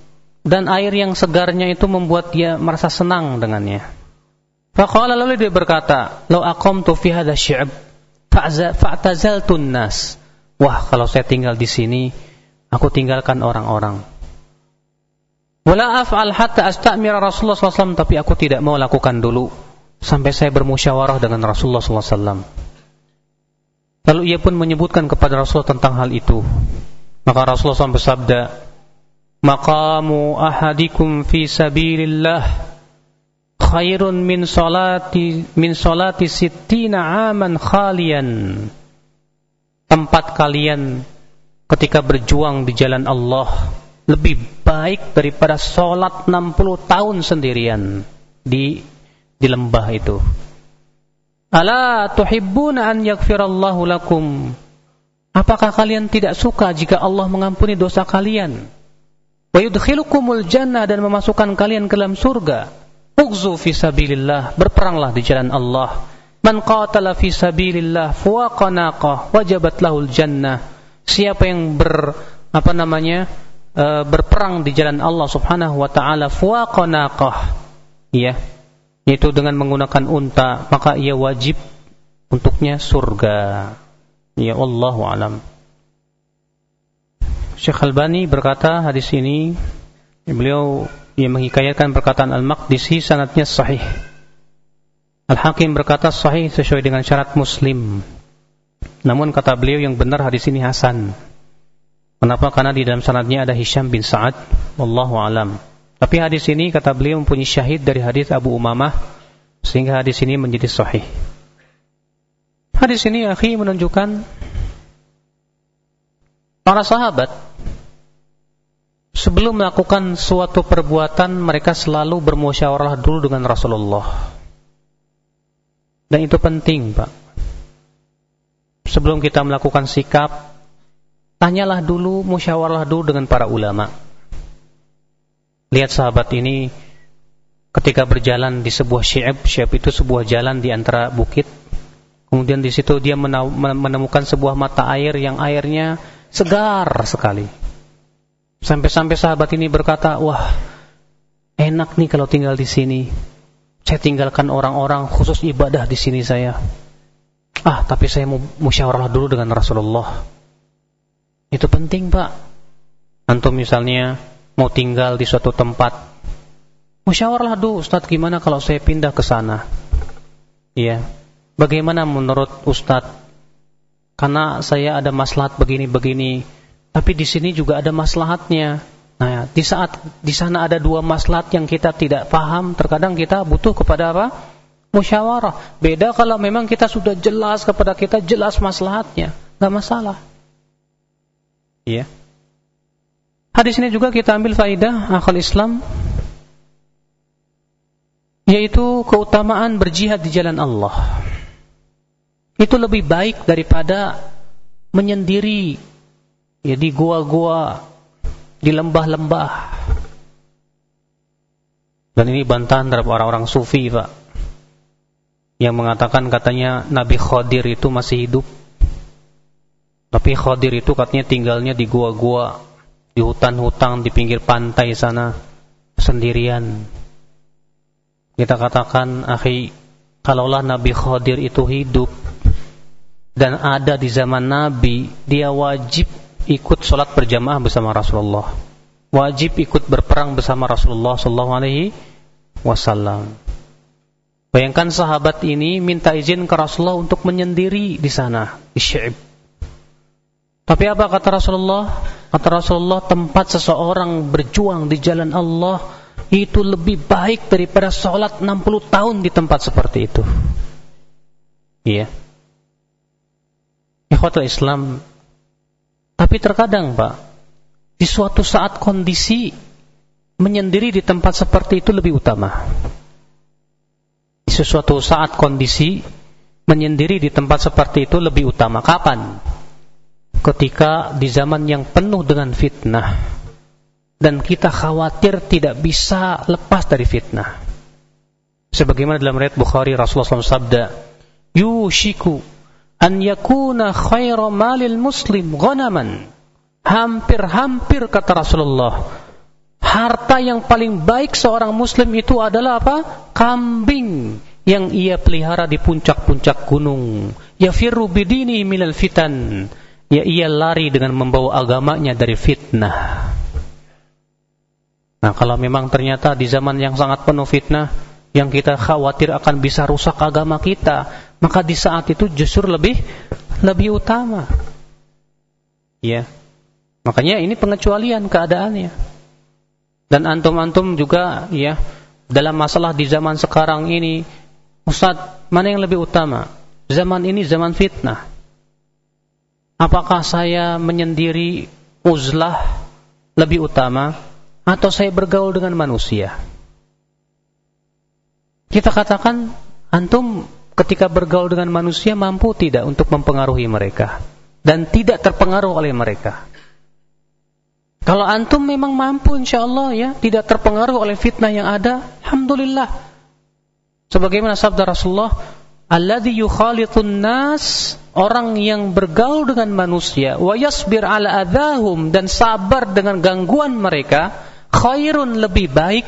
dan air yang segarnya itu membuat dia merasa senang dengannya. Faqala lalu dia berkata, "Lau aqamtu fi hadha syi'b fa'tazaltun nas." Wah, kalau saya tinggal di sini, aku tinggalkan orang-orang. Wala af'al hatta astamira Rasulullah SAW, tapi aku tidak mau lakukan dulu sampai saya bermusyawarah dengan Rasulullah SAW. Lalu ia pun menyebutkan kepada Rasulullah tentang hal itu. Maka Rasulullah SAW bersabda, maqamu ahadikum fi sabilillah khairun min salati min salati sittina aman khalian tempat kalian ketika berjuang di jalan Allah lebih baik daripada salat 60 tahun sendirian di di lembah itu Ala tuhibbuna an yaghfirallahu lakum? Apakah kalian tidak suka jika Allah mengampuni dosa kalian? Wa yudkhilukumul jannah dan memasukkan kalian ke dalam surga. Ughzu fi sabilillah, berperanglah di jalan Allah. Man qatala fi sabilillah fuwaqa naqah wajabat lahul jannah. Siapa yang ber apa namanya? E, berperang di jalan Allah Subhanahu wa taala fuwaqa. Ya, yaitu dengan menggunakan unta maka ia wajib untuknya surga ya Allah alam Syekh Albani berkata hadis ini beliau yang menghikayatkan perkataan Al-Maqdisi sanatnya sahih. Al-Hakim berkata sahih sesuai dengan syarat Muslim. Namun kata beliau yang benar hadis ini hasan. Kenapa? Karena di dalam sanatnya ada Hisham bin Sa'ad. Wallahu alam. Tapi hadis ini kata beliau mempunyai syahid dari hadis Abu Umamah sehingga hadis ini menjadi sahih. Hadis ini akhi menunjukkan para sahabat sebelum melakukan suatu perbuatan mereka selalu bermusyawarah dulu dengan Rasulullah. Dan itu penting, Pak. Sebelum kita melakukan sikap, tanyalah dulu, musyawarah dulu dengan para ulama. Lihat sahabat ini ketika berjalan di sebuah syi'ab, syi'ab itu sebuah jalan di antara bukit. Kemudian di situ dia menemukan sebuah mata air yang airnya segar sekali. Sampai-sampai sahabat ini berkata, "Wah, enak nih kalau tinggal di sini. Saya tinggalkan orang-orang khusus ibadah di sini saya. Ah, tapi saya mau musyawarah dulu dengan Rasulullah." Itu penting, Pak. Antum misalnya mau tinggal di suatu tempat, musyawarah dulu Ustadz gimana kalau saya pindah ke sana? Iya. Bagaimana menurut Ustadz? Karena saya ada maslahat begini-begini, tapi di sini juga ada maslahatnya. Nah, di saat di sana ada dua maslahat yang kita tidak paham, terkadang kita butuh kepada apa? Musyawarah. Beda kalau memang kita sudah jelas kepada kita jelas maslahatnya, nggak masalah. Iya. Hadis ini juga kita ambil faidah akal Islam yaitu keutamaan berjihad di jalan Allah. Itu lebih baik daripada menyendiri ya di gua-gua, di lembah-lembah. Dan ini bantahan terhadap orang-orang sufi, Pak. Yang mengatakan katanya Nabi Khadir itu masih hidup. Tapi Khadir itu katanya tinggalnya di gua-gua di hutan-hutan di pinggir pantai sana sendirian. Kita katakan, akhi, kalaulah Nabi Khadir itu hidup dan ada di zaman Nabi, dia wajib ikut sholat berjamaah bersama Rasulullah. Wajib ikut berperang bersama Rasulullah Sallallahu Alaihi Wasallam. Bayangkan sahabat ini minta izin ke Rasulullah untuk menyendiri di sana, di Syi'ib. Tapi apa kata Rasulullah? Kata Rasulullah, tempat seseorang berjuang di jalan Allah itu lebih baik daripada sholat 60 tahun di tempat seperti itu. Iya. Ikhwatul Islam. Tapi terkadang, Pak, di suatu saat kondisi menyendiri di tempat seperti itu lebih utama. Di sesuatu saat kondisi menyendiri di tempat seperti itu lebih utama. Kapan? ketika di zaman yang penuh dengan fitnah dan kita khawatir tidak bisa lepas dari fitnah. Sebagaimana dalam riwayat Bukhari Rasulullah SAW sabda, "Yushiku an yakuna khairu malil muslim ghanaman." Hampir-hampir kata Rasulullah, harta yang paling baik seorang muslim itu adalah apa? Kambing yang ia pelihara di puncak-puncak gunung. Yafiru bidini minal fitan ya ia lari dengan membawa agamanya dari fitnah. Nah, kalau memang ternyata di zaman yang sangat penuh fitnah, yang kita khawatir akan bisa rusak agama kita, maka di saat itu justru lebih lebih utama. Ya. Makanya ini pengecualian keadaannya. Dan antum-antum juga ya dalam masalah di zaman sekarang ini, Ustaz, mana yang lebih utama? Zaman ini zaman fitnah apakah saya menyendiri uzlah lebih utama atau saya bergaul dengan manusia? Kita katakan antum ketika bergaul dengan manusia mampu tidak untuk mempengaruhi mereka dan tidak terpengaruh oleh mereka. Kalau antum memang mampu insya Allah ya tidak terpengaruh oleh fitnah yang ada, alhamdulillah. Sebagaimana sabda Rasulullah, "Alladzi yukhalitun nas" orang yang bergaul dengan manusia, wa yasbir ala adahum dan sabar dengan gangguan mereka, khairun lebih baik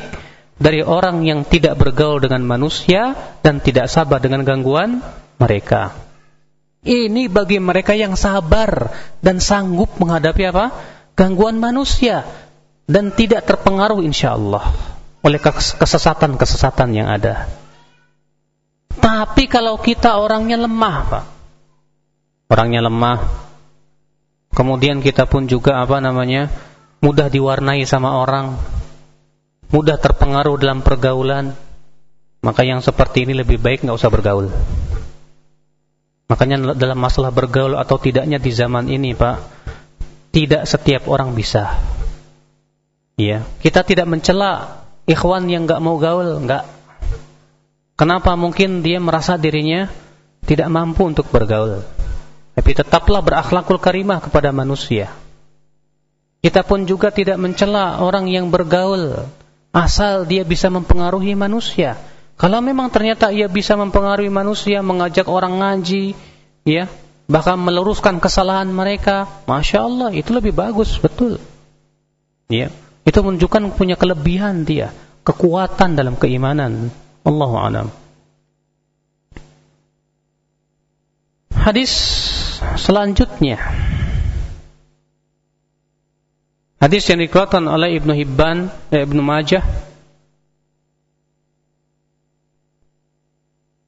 dari orang yang tidak bergaul dengan manusia dan tidak sabar dengan gangguan mereka. Ini bagi mereka yang sabar dan sanggup menghadapi apa? Gangguan manusia dan tidak terpengaruh insyaallah oleh kesesatan-kesesatan yang ada. Tapi kalau kita orangnya lemah, Pak. Orangnya lemah. Kemudian kita pun juga apa namanya? mudah diwarnai sama orang, mudah terpengaruh dalam pergaulan, maka yang seperti ini lebih baik nggak usah bergaul. Makanya dalam masalah bergaul atau tidaknya di zaman ini, Pak, tidak setiap orang bisa. Ya, kita tidak mencela ikhwan yang nggak mau gaul, nggak. Kenapa? Mungkin dia merasa dirinya tidak mampu untuk bergaul. Tapi tetaplah berakhlakul karimah kepada manusia. Kita pun juga tidak mencela orang yang bergaul asal dia bisa mempengaruhi manusia. Kalau memang ternyata ia bisa mempengaruhi manusia, mengajak orang ngaji, ya, bahkan meluruskan kesalahan mereka, masya Allah itu lebih bagus, betul. Ya, itu menunjukkan punya kelebihan dia, kekuatan dalam keimanan. Allahu a'lam. Hadis selanjutnya. Hadis yang dikeluarkan oleh Ibnu Hibban eh, Ibnu Majah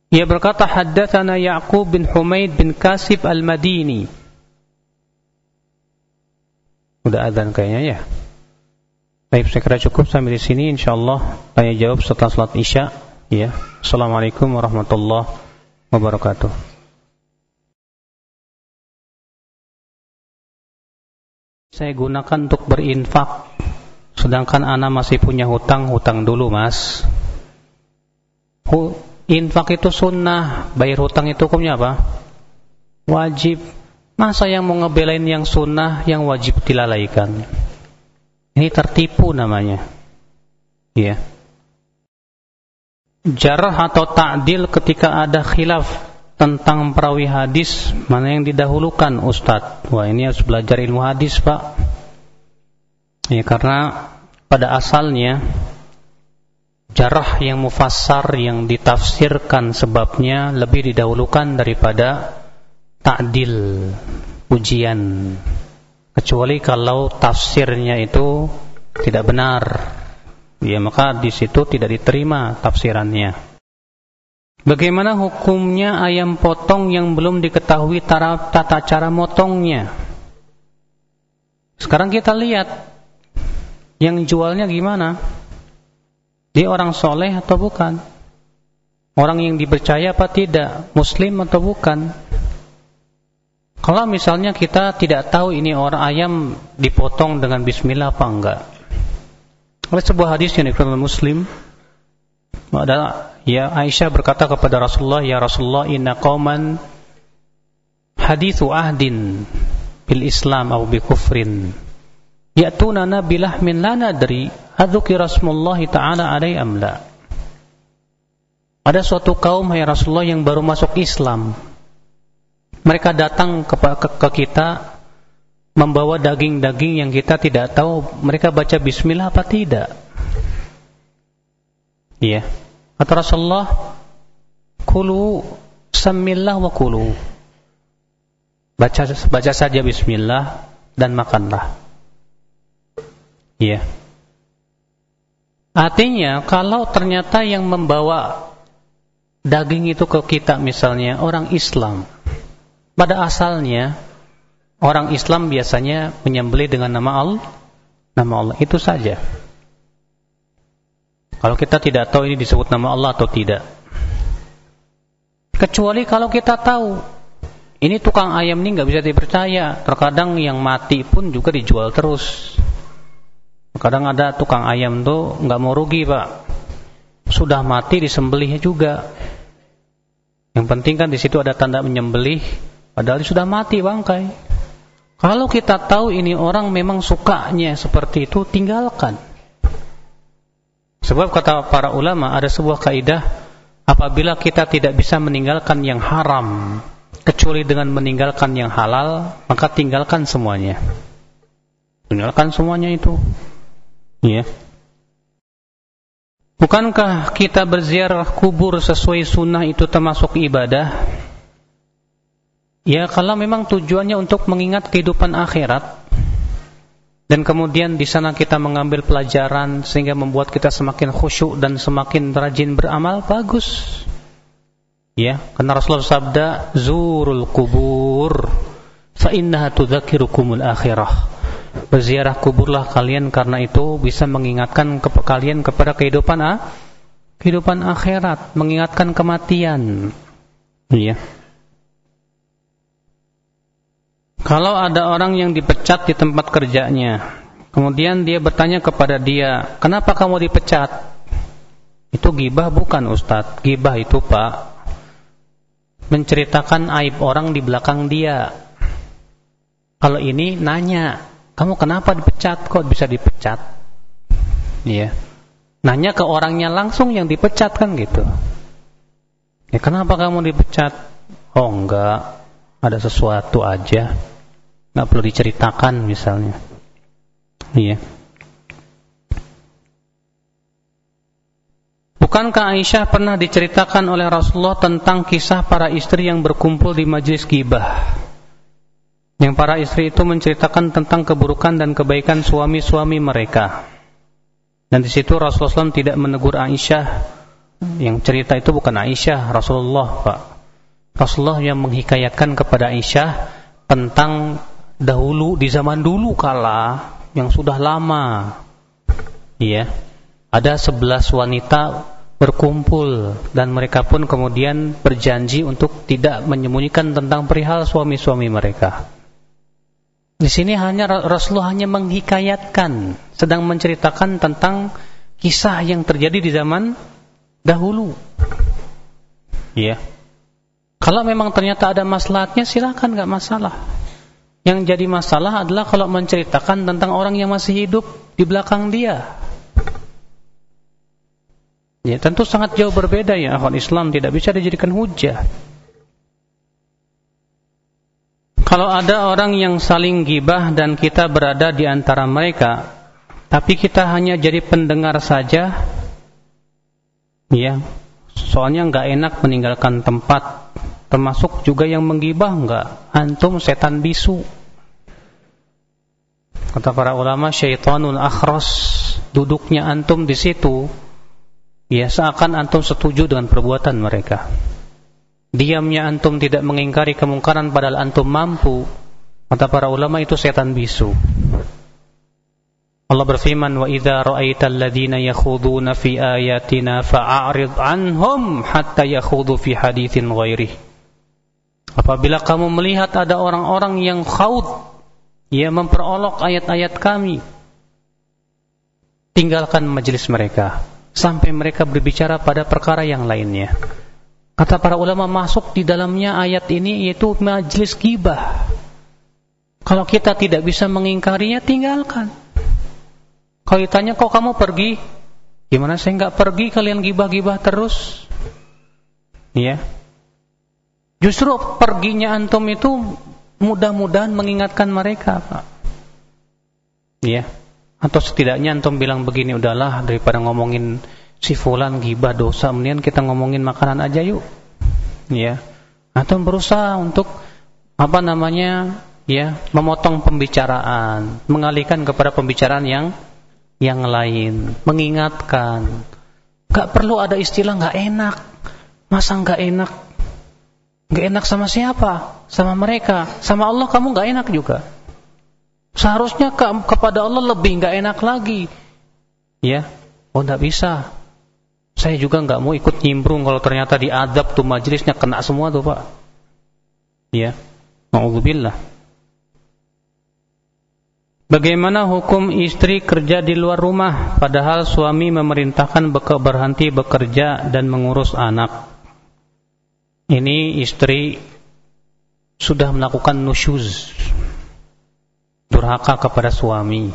Ia berkata haddatsana Ya'qub bin Humaid bin Kasib Al-Madini. Udah adzan kayaknya ya. Baik, saya kira cukup sampai di sini insyaallah tanya jawab setelah salat Isya ya. Assalamualaikum warahmatullahi wabarakatuh. Saya gunakan untuk berinfak. Sedangkan anak masih punya hutang hutang dulu mas. Infak itu sunnah. Bayar hutang itu hukumnya apa? Wajib. Masa yang mau ngebelain yang sunnah yang wajib dilalaikan? Ini tertipu namanya. Ya jarah atau ta'dil ketika ada khilaf tentang perawi hadis mana yang didahulukan Ustadz wah ini harus belajar ilmu hadis Pak. Ya karena pada asalnya jarah yang mufassar yang ditafsirkan sebabnya lebih didahulukan daripada ta'dil ujian. Kecuali kalau tafsirnya itu tidak benar. Ya maka di situ tidak diterima tafsirannya Bagaimana hukumnya ayam potong yang belum diketahui tata cara motongnya? Sekarang kita lihat yang jualnya gimana? Dia orang soleh atau bukan? Orang yang dipercaya apa tidak? Muslim atau bukan? Kalau misalnya kita tidak tahu ini orang ayam dipotong dengan bismillah apa enggak? Ada sebuah hadis yang dikatakan Muslim ada Ya Aisyah berkata kepada Rasulullah, "Ya Rasulullah, inna qauman hadithu ahdin bil Islam atau bi kufrin. Ya'tunana bilahmin la nadri adzuki Rasulullah taala alai am la." Ada suatu kaum hai Rasulullah yang baru masuk Islam. Mereka datang ke, ke, ke kita membawa daging-daging yang kita tidak tahu mereka baca bismillah apa tidak. Iya. Kata Rasulullah, "Kulu samillah wa kulu." Baca baca saja bismillah dan makanlah. Iya. Artinya kalau ternyata yang membawa daging itu ke kita misalnya orang Islam. Pada asalnya orang Islam biasanya menyembelih dengan nama Allah, nama Allah itu saja. Kalau kita tidak tahu ini disebut nama Allah atau tidak. Kecuali kalau kita tahu ini tukang ayam ini nggak bisa dipercaya. Terkadang yang mati pun juga dijual terus. Kadang ada tukang ayam tuh nggak mau rugi pak. Sudah mati disembelihnya juga. Yang penting kan di situ ada tanda menyembelih, padahal sudah mati bangkai. Kalau kita tahu ini orang memang sukanya seperti itu, tinggalkan. Sebab kata para ulama ada sebuah kaidah apabila kita tidak bisa meninggalkan yang haram kecuali dengan meninggalkan yang halal, maka tinggalkan semuanya. Tinggalkan semuanya itu. Ya. Bukankah kita berziarah kubur sesuai sunnah itu termasuk ibadah? Ya, kalau memang tujuannya untuk mengingat kehidupan akhirat dan kemudian di sana kita mengambil pelajaran sehingga membuat kita semakin khusyuk dan semakin rajin beramal, bagus. Ya, karena Rasulullah sabda, "Zurul kubur fa innaha tudzakirukumul akhirah." berziarah kuburlah kalian karena itu bisa mengingatkan ke kalian kepada kehidupan ah, kehidupan akhirat, mengingatkan kematian. Iya. Kalau ada orang yang dipecat di tempat kerjanya, kemudian dia bertanya kepada dia, "Kenapa kamu dipecat?" Itu gibah bukan Ustadz. Gibah itu, Pak, menceritakan aib orang di belakang dia. Kalau ini nanya, kamu kenapa dipecat? Kok bisa dipecat? Iya. Nanya ke orangnya langsung yang dipecat kan gitu. Ya kenapa kamu dipecat? Oh enggak, ada sesuatu aja. Enggak perlu diceritakan misalnya. Iya. Bukankah Aisyah pernah diceritakan oleh Rasulullah tentang kisah para istri yang berkumpul di majlis gibah? yang para istri itu menceritakan tentang keburukan dan kebaikan suami-suami mereka. Dan di situ Rasulullah SAW tidak menegur Aisyah. Yang cerita itu bukan Aisyah, Rasulullah, Pak. Rasulullah yang menghikayatkan kepada Aisyah tentang dahulu di zaman dulu kala yang sudah lama. Iya. Ada sebelas wanita berkumpul dan mereka pun kemudian berjanji untuk tidak menyembunyikan tentang perihal suami-suami mereka. Di sini hanya Rasulullah hanya menghikayatkan, sedang menceritakan tentang kisah yang terjadi di zaman dahulu. Ya. Kalau memang ternyata ada maslahatnya silakan nggak masalah. Yang jadi masalah adalah kalau menceritakan tentang orang yang masih hidup di belakang dia. Ya, tentu sangat jauh berbeda ya akhwat Islam tidak bisa dijadikan hujah. Kalau ada orang yang saling gibah dan kita berada di antara mereka, tapi kita hanya jadi pendengar saja, ya, soalnya nggak enak meninggalkan tempat, termasuk juga yang menggibah nggak, antum setan bisu. Kata para ulama, syaitanul akhras, duduknya antum di situ, ya seakan antum setuju dengan perbuatan mereka. Diamnya antum tidak mengingkari kemungkaran padahal antum mampu. Kata para ulama itu setan bisu. Allah berfirman, "Wa idza ra'aital ladzina yakhuduna fi ayatina fa'arid anhum hatta yakhudu fi haditsin ghairi." Apabila kamu melihat ada orang-orang yang khaud, ia memperolok ayat-ayat kami, tinggalkan majelis mereka sampai mereka berbicara pada perkara yang lainnya. Kata para ulama masuk di dalamnya ayat ini yaitu majlis gibah. Kalau kita tidak bisa mengingkarinya, tinggalkan. Kalau ditanya, kok kamu pergi? Gimana saya nggak pergi, kalian gibah-gibah terus? Ya. Justru perginya antum itu mudah-mudahan mengingatkan mereka, Pak. Ya. Atau setidaknya antum bilang begini, udahlah daripada ngomongin si fulan gibah dosa, kemudian kita ngomongin makanan aja yuk. Ya. Atau berusaha untuk apa namanya? Ya, memotong pembicaraan, mengalihkan kepada pembicaraan yang yang lain, mengingatkan. Gak perlu ada istilah gak enak. Masa gak enak? Gak enak sama siapa? Sama mereka. Sama Allah kamu gak enak juga. Seharusnya ke, kepada Allah lebih gak enak lagi. Ya, oh gak bisa. Saya juga nggak mau ikut nyimbrung kalau ternyata diadab tuh majelisnya kena semua tuh Pak. Ya. Nauzubillah. Bagaimana hukum istri kerja di luar rumah padahal suami memerintahkan berhenti bekerja dan mengurus anak? Ini istri sudah melakukan nusyuz durhaka kepada suami.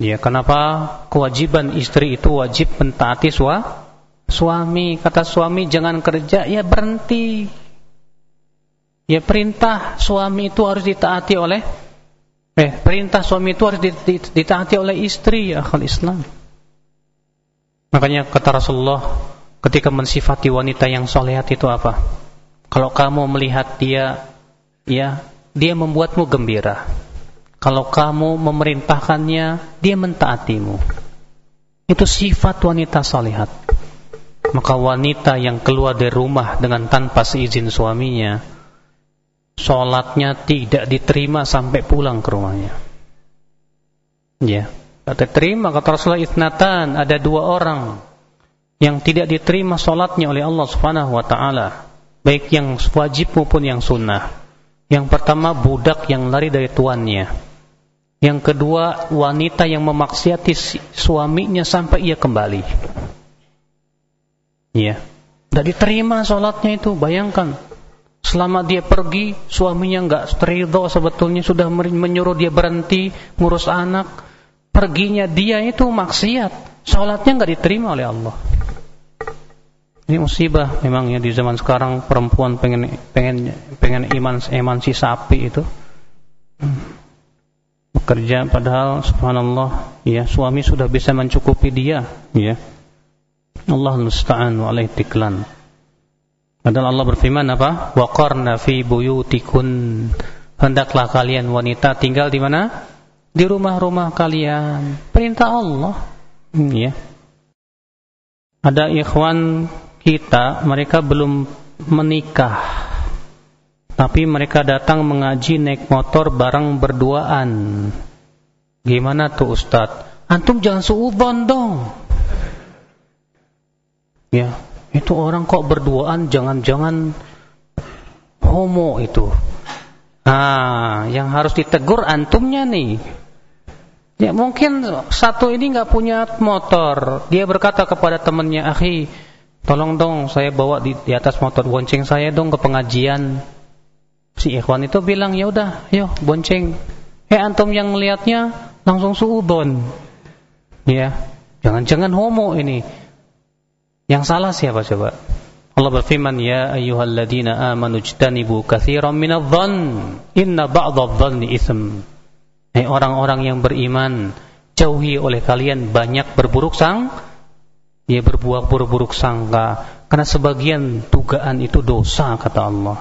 Ya kenapa kewajiban istri itu wajib mentaati sua, suami? Kata suami jangan kerja ya berhenti. Ya perintah suami itu harus ditaati oleh eh perintah suami itu harus ditaati oleh istri ya akal Islam. Makanya kata Rasulullah ketika mensifati wanita yang solehat itu apa? Kalau kamu melihat dia ya dia membuatmu gembira. Kalau kamu memerintahkannya dia mentaatimu. Itu sifat wanita solehat. Maka wanita yang keluar dari rumah dengan tanpa seizin suaminya sholatnya tidak diterima sampai pulang ke rumahnya. Ya, tidak diterima kata Rasulullah itnatan ada dua orang yang tidak diterima sholatnya oleh Allah Subhanahu Wa Taala, baik yang wajib maupun yang sunnah. Yang pertama budak yang lari dari tuannya. Yang kedua wanita yang memaksiati suaminya sampai ia kembali. Ya, tidak diterima sholatnya itu, bayangkan Selama dia pergi, suaminya enggak ridho sebetulnya sudah menyuruh dia berhenti ngurus anak. Perginya dia itu maksiat. Salatnya enggak diterima oleh Allah. Ini musibah memang ya di zaman sekarang perempuan pengen pengen pengen iman iman si sapi itu. Bekerja padahal subhanallah ya suami sudah bisa mencukupi dia ya. Allah musta'an wa tiklan. Padahal Allah berfirman apa? Waqarna fi buyutikun. Hendaklah kalian wanita tinggal di mana? Di rumah-rumah kalian. Perintah Allah. Hmm, ya. Ada ikhwan kita, mereka belum menikah. Tapi mereka datang mengaji naik motor bareng berduaan. Gimana tuh Ustadz? Antum jangan suudon dong. Ya, itu orang kok berduaan jangan-jangan homo itu. Ah, yang harus ditegur antumnya nih. Ya mungkin satu ini nggak punya motor. Dia berkata kepada temannya, "Akhi, tolong dong saya bawa di, di atas motor bonceng saya dong ke pengajian." Si ikhwan itu bilang, "Ya udah, yuk bonceng." Eh antum yang melihatnya langsung suudon. Ya, jangan-jangan homo ini. Yang salah siapa coba? Allah berfirman, "Ya ayyuhalladzina amanu ijtanibu katsiran minadh-dhann, inna ba'dadh-dhanni itsm." Hai orang-orang yang beriman, jauhi oleh kalian banyak berburuk sang, ya berbuat buruk-buruk sangka, karena sebagian dugaan itu dosa kata Allah.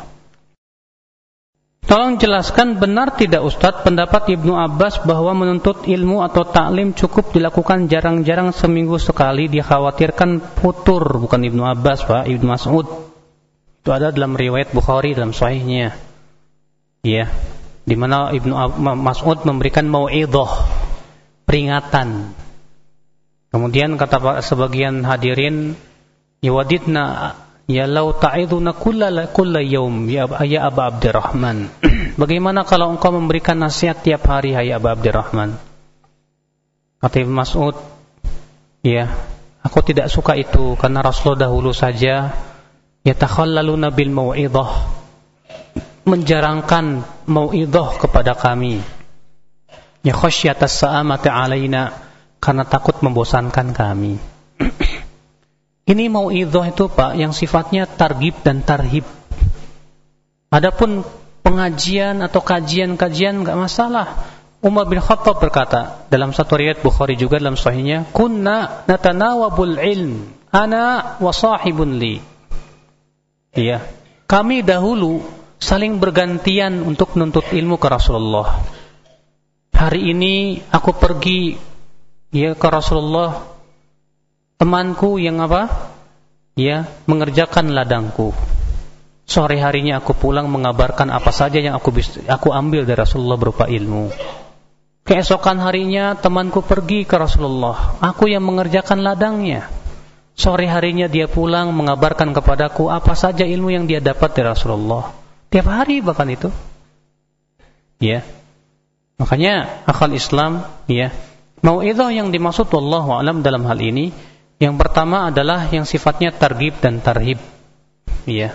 Tolong jelaskan benar tidak Ustadz pendapat Ibnu Abbas bahwa menuntut ilmu atau taklim cukup dilakukan jarang-jarang seminggu sekali? Dikhawatirkan putur bukan Ibnu Abbas Pak Ibnu Mas'ud. Itu ada dalam riwayat Bukhari dalam sahihnya. Ya di mana Ibnu Mas'ud memberikan mau'idhah peringatan kemudian kata sebagian hadirin yawadidna Ya lau ta'iduna kulla kulla yaum ya ya Aba Abdurrahman. [CLEARS THROAT] Bagaimana kalau engkau memberikan nasihat tiap hari hai Aba Abdurrahman? Kata Ibn Mas'ud, ya, aku tidak suka itu karena Rasulullah dahulu saja yatakhallaluna bil mau'idhah menjarangkan mau'idhah kepada kami. Ya khasyatas sa'amati alaina karena takut membosankan kami. [CLEARS THROAT] Ini mau idhoh itu Pak yang sifatnya targib dan tarhib. Adapun pengajian atau kajian-kajian nggak masalah. Umar bin Khattab berkata dalam satu riwayat Bukhari juga dalam sahihnya, "Kunna natanawabul ilm ana wa sahibun li." Iya, kami dahulu saling bergantian untuk menuntut ilmu ke Rasulullah. Hari ini aku pergi ya ke Rasulullah temanku yang apa? Ya, mengerjakan ladangku. Sore harinya aku pulang mengabarkan apa saja yang aku aku ambil dari Rasulullah berupa ilmu. Keesokan harinya temanku pergi ke Rasulullah. Aku yang mengerjakan ladangnya. Sore harinya dia pulang mengabarkan kepadaku apa saja ilmu yang dia dapat dari Rasulullah. Tiap hari bahkan itu. Ya. Makanya akal Islam ya. Mau itu yang dimaksud wallahu alam dalam hal ini yang pertama adalah yang sifatnya targhib dan tarhib. Iya.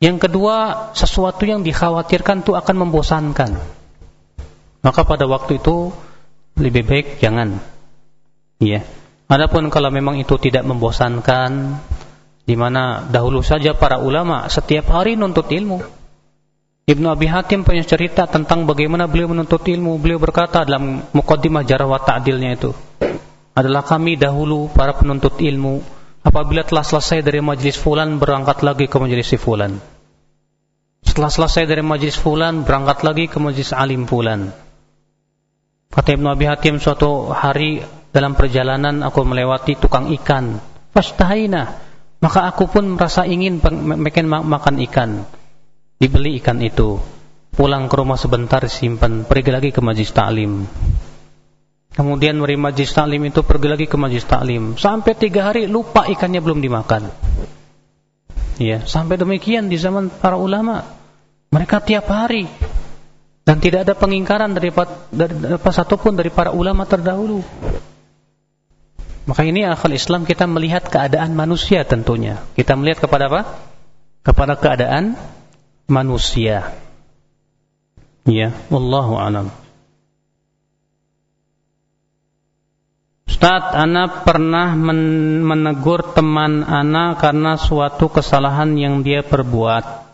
Yang kedua, sesuatu yang dikhawatirkan itu akan membosankan. Maka pada waktu itu lebih baik jangan. Iya. Adapun kalau memang itu tidak membosankan, di mana dahulu saja para ulama setiap hari nuntut ilmu. Ibnu Abi Hatim punya cerita tentang bagaimana beliau menuntut ilmu. Beliau berkata dalam mukaddimah jarah wa ta'dilnya itu, adalah kami dahulu para penuntut ilmu apabila telah selesai dari majlis fulan berangkat lagi ke majlis si fulan. Setelah selesai dari majlis fulan, berangkat lagi ke majlis alim fulan. Kata Ibnu Abi Hatim suatu hari dalam perjalanan aku melewati tukang ikan. Fastahina. Maka aku pun merasa ingin makan ikan. Dibeli ikan itu. Pulang ke rumah sebentar simpan, pergi lagi ke majlis taklim. Kemudian dari majlis taklim itu pergi lagi ke majlis taklim. Sampai tiga hari lupa ikannya belum dimakan. Ya, sampai demikian di zaman para ulama. Mereka tiap hari dan tidak ada pengingkaran dari, dari satupun dari para ulama terdahulu. Maka ini akal Islam kita melihat keadaan manusia tentunya. Kita melihat kepada apa? Kepada keadaan manusia. Ya, wallahu alam. Ustaz, Ana pernah men menegur teman Ana karena suatu kesalahan yang dia perbuat.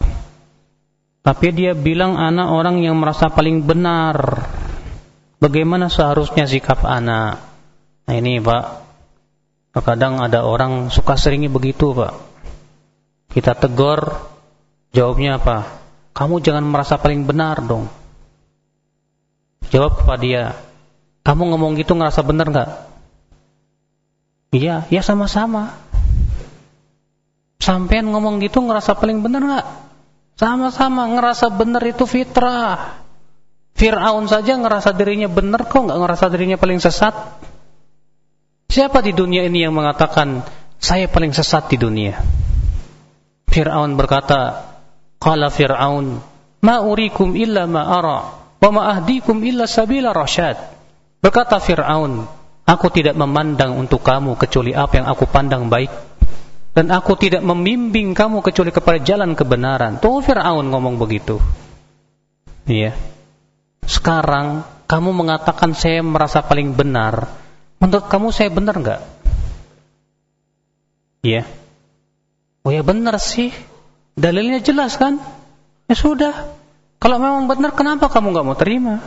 Tapi dia bilang Ana orang yang merasa paling benar. Bagaimana seharusnya sikap Ana? Nah ini Pak, terkadang ada orang suka seringnya begitu Pak. Kita tegur, jawabnya apa? Kamu jangan merasa paling benar dong. Jawab kepada dia, kamu ngomong gitu ngerasa benar nggak? Iya, ya sama-sama. Sampean ngomong gitu ngerasa paling benar nggak? Sama-sama ngerasa benar itu fitrah. Fir'aun saja ngerasa dirinya benar kok nggak ngerasa dirinya paling sesat. Siapa di dunia ini yang mengatakan saya paling sesat di dunia? Fir'aun berkata, Qala Fir'aun, ma urikum illa ma ara, wa ma ahdikum illa sabila rasyad. Berkata Fir'aun, Aku tidak memandang untuk kamu kecuali apa yang aku pandang baik. Dan aku tidak membimbing kamu kecuali kepada jalan kebenaran. Tuh Fir'aun ngomong begitu. Iya. Sekarang kamu mengatakan saya merasa paling benar. Menurut kamu saya benar nggak? Iya. Oh ya benar sih. Dalilnya jelas kan? Ya sudah. Kalau memang benar kenapa kamu nggak mau terima?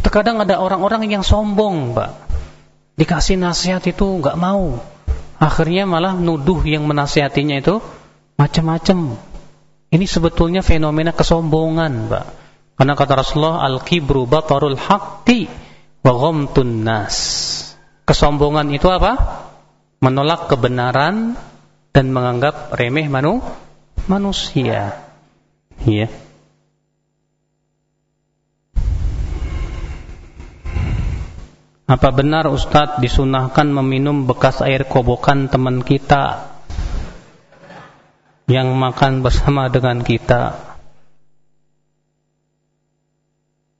Terkadang ada orang-orang yang sombong, Pak. Dikasih nasihat itu nggak mau. Akhirnya malah nuduh yang menasihatinya itu macam-macam. Ini sebetulnya fenomena kesombongan, Pak. Karena kata Rasulullah, al-kibru batarul haqqi wa ghamtun nas. Kesombongan itu apa? Menolak kebenaran dan menganggap remeh manu manusia. Yeah. Apa benar Ustadz disunahkan meminum bekas air kobokan teman kita yang makan bersama dengan kita?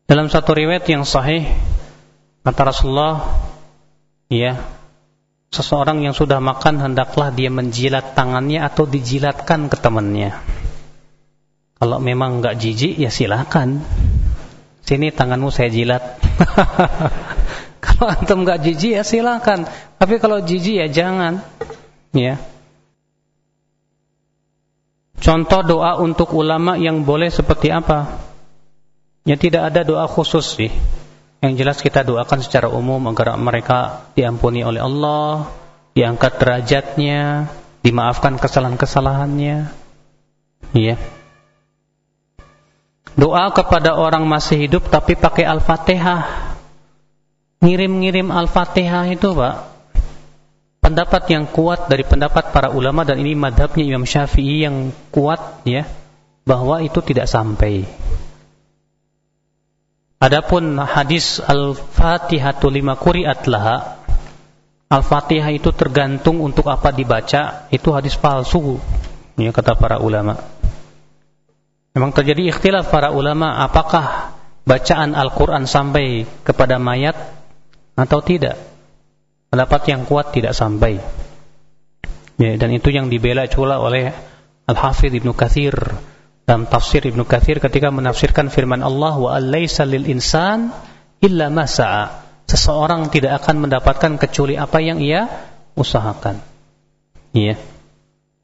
Dalam satu riwayat yang sahih kata Rasulullah, ya, seseorang yang sudah makan hendaklah dia menjilat tangannya atau dijilatkan ke temannya. Kalau memang enggak jijik ya silakan. Sini tanganmu saya jilat. [LAUGHS] Kalau antum nggak jijik ya silakan. Tapi kalau jijik ya jangan. Ya. Contoh doa untuk ulama yang boleh seperti apa? Ya tidak ada doa khusus sih. Yang jelas kita doakan secara umum agar mereka diampuni oleh Allah, diangkat derajatnya, dimaafkan kesalahan-kesalahannya. Iya. Doa kepada orang masih hidup tapi pakai Al-Fatihah ngirim-ngirim Al-Fatihah itu Pak pendapat yang kuat dari pendapat para ulama dan ini madhabnya Imam Syafi'i yang kuat ya bahwa itu tidak sampai Adapun hadis Al-Fatihatu lima kuriat laha Al-Fatihah itu tergantung untuk apa dibaca itu hadis palsu ya kata para ulama Memang terjadi ikhtilaf para ulama apakah bacaan Al-Quran sampai kepada mayat atau tidak. Pendapat yang kuat tidak sampai. Ya, dan itu yang dibela pula oleh Al-Hafidh Ibnu Katsir dalam tafsir Ibnu Katsir ketika menafsirkan firman Allah wa alaysa lil insan illa ma sa'a. Seseorang tidak akan mendapatkan kecuali apa yang ia usahakan. Iya.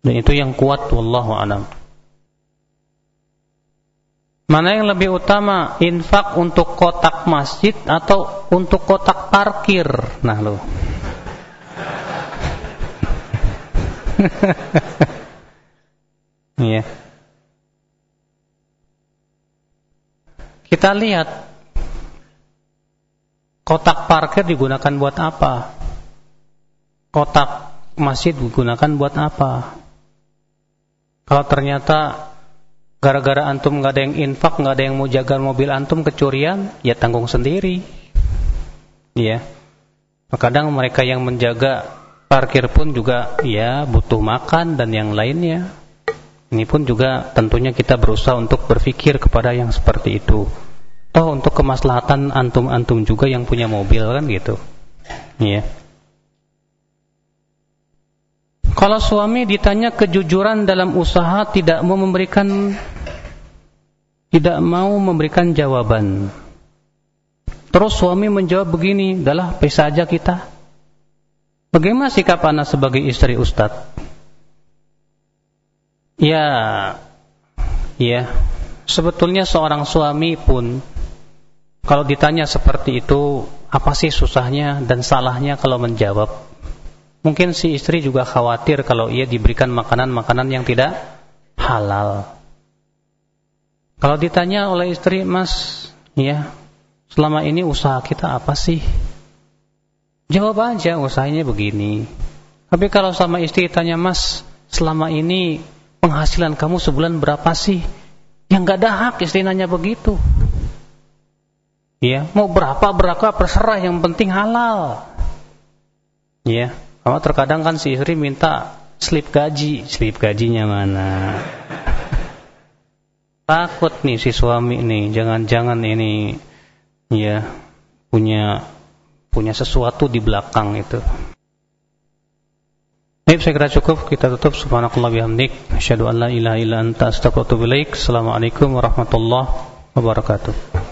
Dan itu yang kuat wallahu alam. Mana yang lebih utama, infak untuk kotak masjid atau untuk kotak parkir? Nah, lo. [LAUGHS] Iya. Kita lihat kotak parkir digunakan buat apa? Kotak masjid digunakan buat apa? Kalau ternyata gara-gara antum nggak ada yang infak, nggak ada yang mau jaga mobil antum kecurian, ya tanggung sendiri. Iya. Kadang mereka yang menjaga parkir pun juga ya butuh makan dan yang lainnya. Ini pun juga tentunya kita berusaha untuk berpikir kepada yang seperti itu. Toh untuk kemaslahatan antum-antum juga yang punya mobil kan gitu. Iya. Kalau suami ditanya kejujuran dalam usaha tidak mau memberikan tidak mau memberikan jawaban. Terus suami menjawab begini, "Adalah pisah aja kita." Bagaimana sikap anak sebagai istri Ustadz? Ya, ya, sebetulnya seorang suami pun kalau ditanya seperti itu, apa sih susahnya dan salahnya kalau menjawab? Mungkin si istri juga khawatir kalau ia diberikan makanan-makanan yang tidak halal. Kalau ditanya oleh istri, Mas, ya, selama ini usaha kita apa sih? Jawab aja usahanya begini. Tapi kalau sama istri tanya, Mas, selama ini penghasilan kamu sebulan berapa sih? Yang gak ada hak istri nanya begitu. Ya, mau berapa berapa terserah yang penting halal. Ya, kalau terkadang kan si istri minta slip gaji, slip gajinya mana? Takut nih si suami nih, jangan-jangan ini ya punya punya sesuatu di belakang itu. Baik, saya kira cukup. Kita tutup. Subhanakallah bihamdik. Asyhadu an la ilaha illa anta astaghfiruka wa atubu ilaik. Assalamualaikum warahmatullahi wabarakatuh.